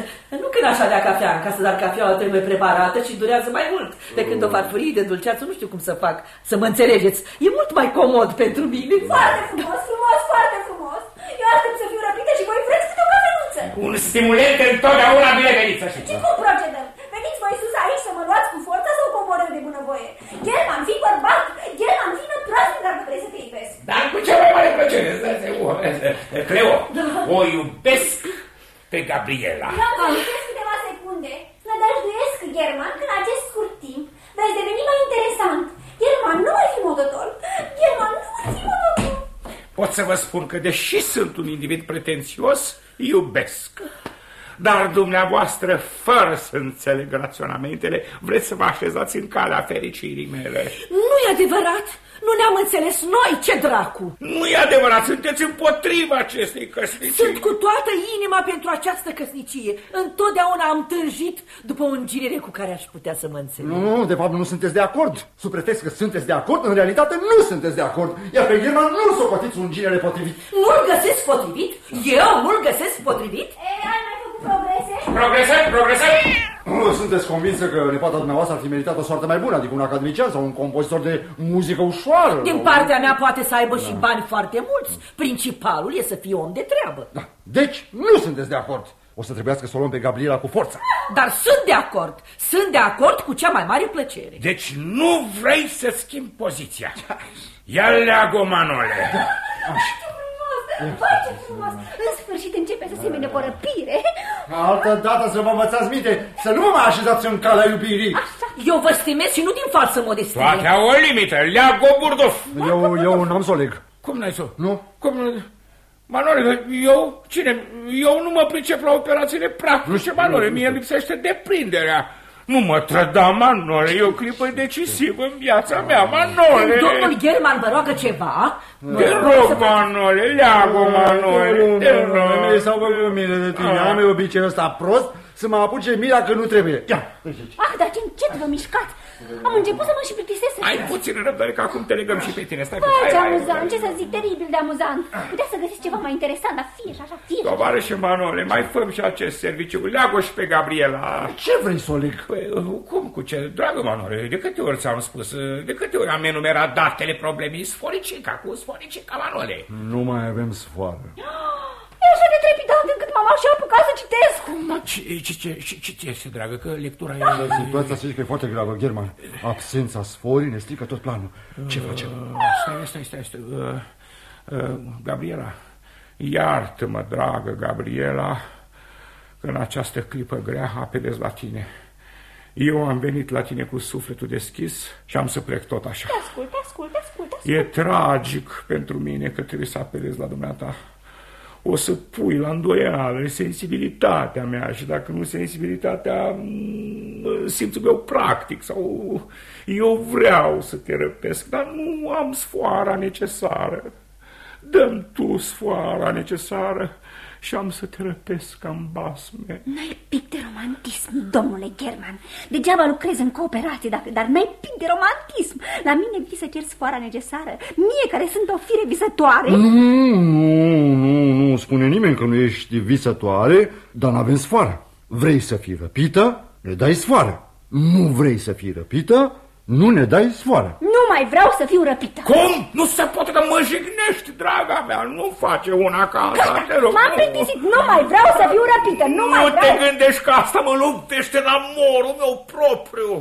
Nu când așa de cafea, în casă, dar cafeaua trebuie preparată și durează mai mult. Pe când o farfurie de dulceață, nu știu cum să fac, să mă înțelegeți. E mult mai comod pentru mine. Foarte frumos, frumos, foarte frumos. Eu aștept să fiu răpită și voi vreți câte o cafeluță. Un stimulant întotdeauna binevenit, să știți. Și cum procedăm? Veniți voi sus aici să mă luați cu forța sau coborâ de bunăvoie? German, fii bărbat! German, fii năpraznic dacă vreți să te iubesc. Dar cu cea mai mare plăcere. îți dai seama. Cleo, o iubesc pe Gabriela. Vreau să lucrez câteva secunde. Nădăjduiesc, German, că în acest scurt timp veți deveni mai interesant. German, nu mai fi modător. German, nu mai fi modător. Pot să vă spun că, deși sunt un individ pretențios, iubesc. Dar dumneavoastră, fără să înțeleg raționamentele, vreți să vă așezați în calea fericirii mele. Nu e adevărat! Nu ne-am înțeles noi, ce dracu! Nu e adevărat, sunteți împotriva acestei căsnicii. Sunt cu toată inima pentru această căsnicie. Întotdeauna am tânjit după o îngirire cu care aș putea să mă înțeleg. Nu, nu, de fapt nu sunteți de acord. Sub pretext că sunteți de acord, în realitate nu sunteți de acord. Iar pe German nu-l socotiți un ginere potrivit. Nu-l găsesc potrivit? Eu nu-l găsesc potrivit? E, ai mai făcut progrese? Progresăm, progresăm! Nu sunteți convinsă că nepoata dumneavoastră ar fi meritat o soartă mai bună, adică un academician sau un compozitor de muzică ușoară? Din partea mea poate să aibă și bani foarte mulți. Principalul e să fie om de treabă. Da. Deci nu sunteți de acord. O să trebuiască să o luăm pe Gabriela cu forța. Dar sunt de acord. Sunt de acord cu cea mai mare plăcere. Deci nu vrei să schimbi poziția. Ia leagă, Manole. Frumos, foarte frumos. În sfârșit începe să semene o răpire. Altă dată să vă învățați minte, să nu vă mai așezați în calea iubirii. Eu vă stimez și nu din falsă modestie. Toate au o limită. Leagă, Burduf. Eu, eu n-am să o leg. Cum n-ai să? Nu? Cum nu? Manole, eu, cine? Eu nu mă pricep la operațiile practice, Manole, mie îmi lipsește deprinderea. Nu mă trăda, Manole, e o clipă decisivă în viața mea, Manole. Domnul German vă roagă ceva? Te rog, Manole, leagă, Manole, te Nu, rog. s-au făcut mine de tine. Am eu obiceiul ăsta prost să mă apuce mira că nu trebuie. Ia, uite aici. Ah, dar ce încet vă mișcați. Am început să mă și plictisesc să Ai știți. puțin răbdare că acum te legăm și pe tine. Stai Bă, puțin. ce Hai, hai, amuzant, ce să zic, teribil de amuzant. Putea să găsiți ceva mai interesant, dar fie și așa, fie și așa. Tovarășe Manole, mai făm și acest serviciu. Leagă și pe Gabriela. Ce vrei să o leg? Păi, cum cu ce? Dragă Manole, de câte ori ți-am spus, de câte ori am enumerat datele problemei sforicica cu sforicica Manole? Nu mai avem sfoară. <gasps> E așa de trepidant încât m-am și apucat să citesc. Ma, ce, ce, ce, ce, ce, ce este, dragă, că lectura e... Situația să zic că e foarte gravă, German. Absența sforii ne strică tot planul. Ce facem? Stai, stai, stai, stai. Uh, uh, Gabriela, iartă-mă, dragă Gabriela, că în această clipă grea apelez la tine. Eu am venit la tine cu sufletul deschis și am să plec tot așa. Te ascult, te ascult, te ascult, te ascult. E tragic pentru mine că trebuie să apelez la dumneata. O să pui la îndoială sensibilitatea mea și dacă nu sensibilitatea, mm, simțul meu practic sau eu vreau să te răpesc, dar nu am sfoara necesară. Dăm tu sfoara necesară și am să te răpesc ca în basme. N-ai pic de romantism, domnule German. Degeaba lucrez în cooperație, dacă, dar n-ai pic de romantism. La mine vii să cer sfoara necesară. Mie, care sunt o fire visătoare. Nu, nu, nu, nu spune nimeni că nu ești visătoare, dar n-avem sfoară. Vrei să fii răpită, ne dai sfoară. Nu vrei să fii răpită, Nu ne dai sfoară. Nu mai vreau să fiu răpită. Cum? Nu se poate că mă jignești, draga mea. Nu face una ca asta, te rog. M-am plictisit. Nu mai vreau să fiu răpită. Nu, mai Nu vreau. te gândești că asta mă luptește la morul meu propriu.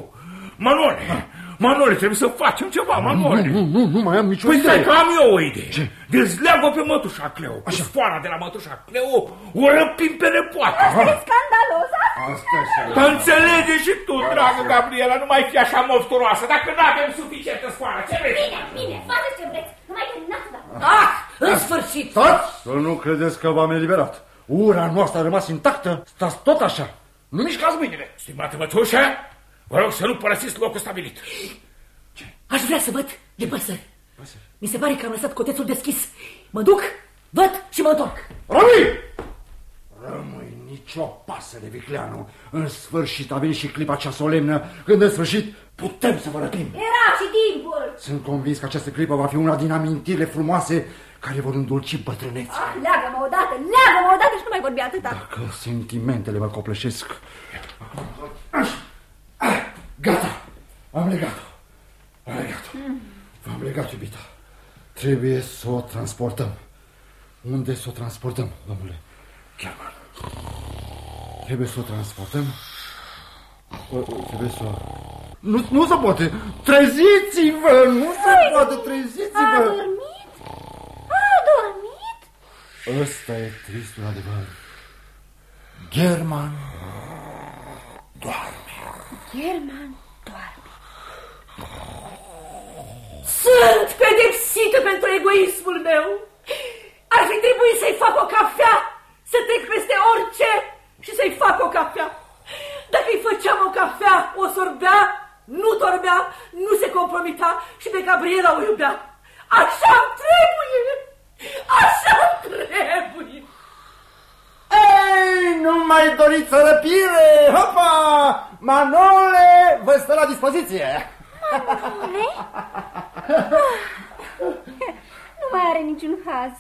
Manole, Manole, trebuie să facem ceva, Manole. Nu, nu, nu mai am nicio Păi stai idee. că am eu o idee. Ce? Dezleagă pe mătușa Cleo, cu sfoara de la mătușa Cleo, o răpim pe nepoată. E scandalos, a? Asta e Dar înțelege și tu, dragă Gabriela, nu mai fi așa mofturoasă, dacă nu avem suficientă sfoară, ce vrei? Bine, bine, faceți ce vreți. Numai că n-ați dat. Ah, în sfârșit! Stați! Să nu credeți că v-am eliberat. Ura noastră a rămas intactă. Stați tot așa. Nu mișcați mâinile. Stimată mătușă, vă rog să nu părăsiți locul stabilit. Aș vrea să văd de păsări. Mi se pare că am lăsat cotețul deschis. Mă duc, văd și mă întorc. Rămâi! Rămâi nicio pasăre, Vicleanu. În sfârșit a venit și clipa cea solemnă, când în sfârșit putem să vă răpim. Era și timpul. Sunt convins că această clipă va fi una din amintirile frumoase care vor îndulci bătrânețea. Ah, leagă-mă odată, leagă-mă odată și nu mai vorbi atâta. Că sentimentele mă copleșesc. Ah, Gata, am legat-o. Am legat-o. V-am legat, iubita. Trebuie să o transportăm. Unde să o transportăm, domnule? German. Trebuie să o transportăm. O, o, Trebuie să o... Nu, nu se poate! Treziți-vă! Nu se poate! A Treziți-vă! dormit? A dormit? Ăsta e tristul adevăr. German German doarme. Sunt pedepsită pentru egoismul meu. Ar fi trebuit să-i fac o cafea, să trec peste orice și să-i fac o cafea. Dacă îi făceam o cafea, o sorbea, nu dormea, nu se compromita și pe Gabriela o iubea. Așa trebuie! Așa trebuie! Ei, nu mai doriți răpire! Hopa! Manole vă stă la dispoziție! Nu mai are niciun haz.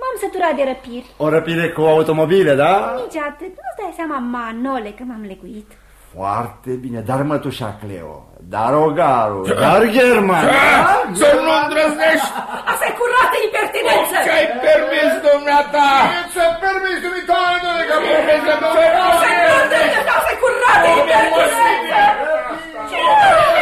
M-am săturat de răpiri. O răpire cu automobile, da? Nici atât. Nu-ți dai seama, Manole, că m-am leguit. Foarte bine, dar mătușa Cleo, dar Ogaru, dar German, da? Să nu îndrăznești! Asta e curată impertinență! Ce-ai permis, dumneata? Ce permis, dumitare, domnule Gabriel? Asta e curată impertinență! Nu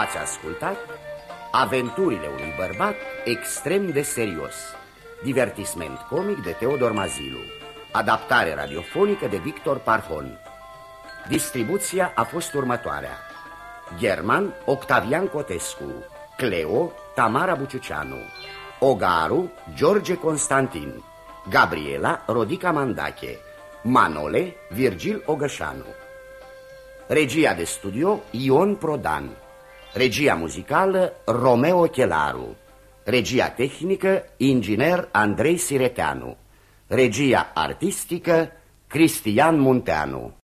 Ați ascultat Aventurile unui bărbat extrem de serios. Divertisment comic de Teodor Mazilu. Adaptare radiofonică de Victor Parhon. Distribuția a fost următoarea. German Octavian Cotescu. Cleo Tamara Buciuceanu. Ogaru George Constantin. Gabriela Rodica Mandache. Manole Virgil Ogășanu. Regia de studio Ion Prodan Regia muzicală Romeo Chelaru. Regia tehnică Inginer Andrei Sireteanu. Regia artistică Cristian Munteanu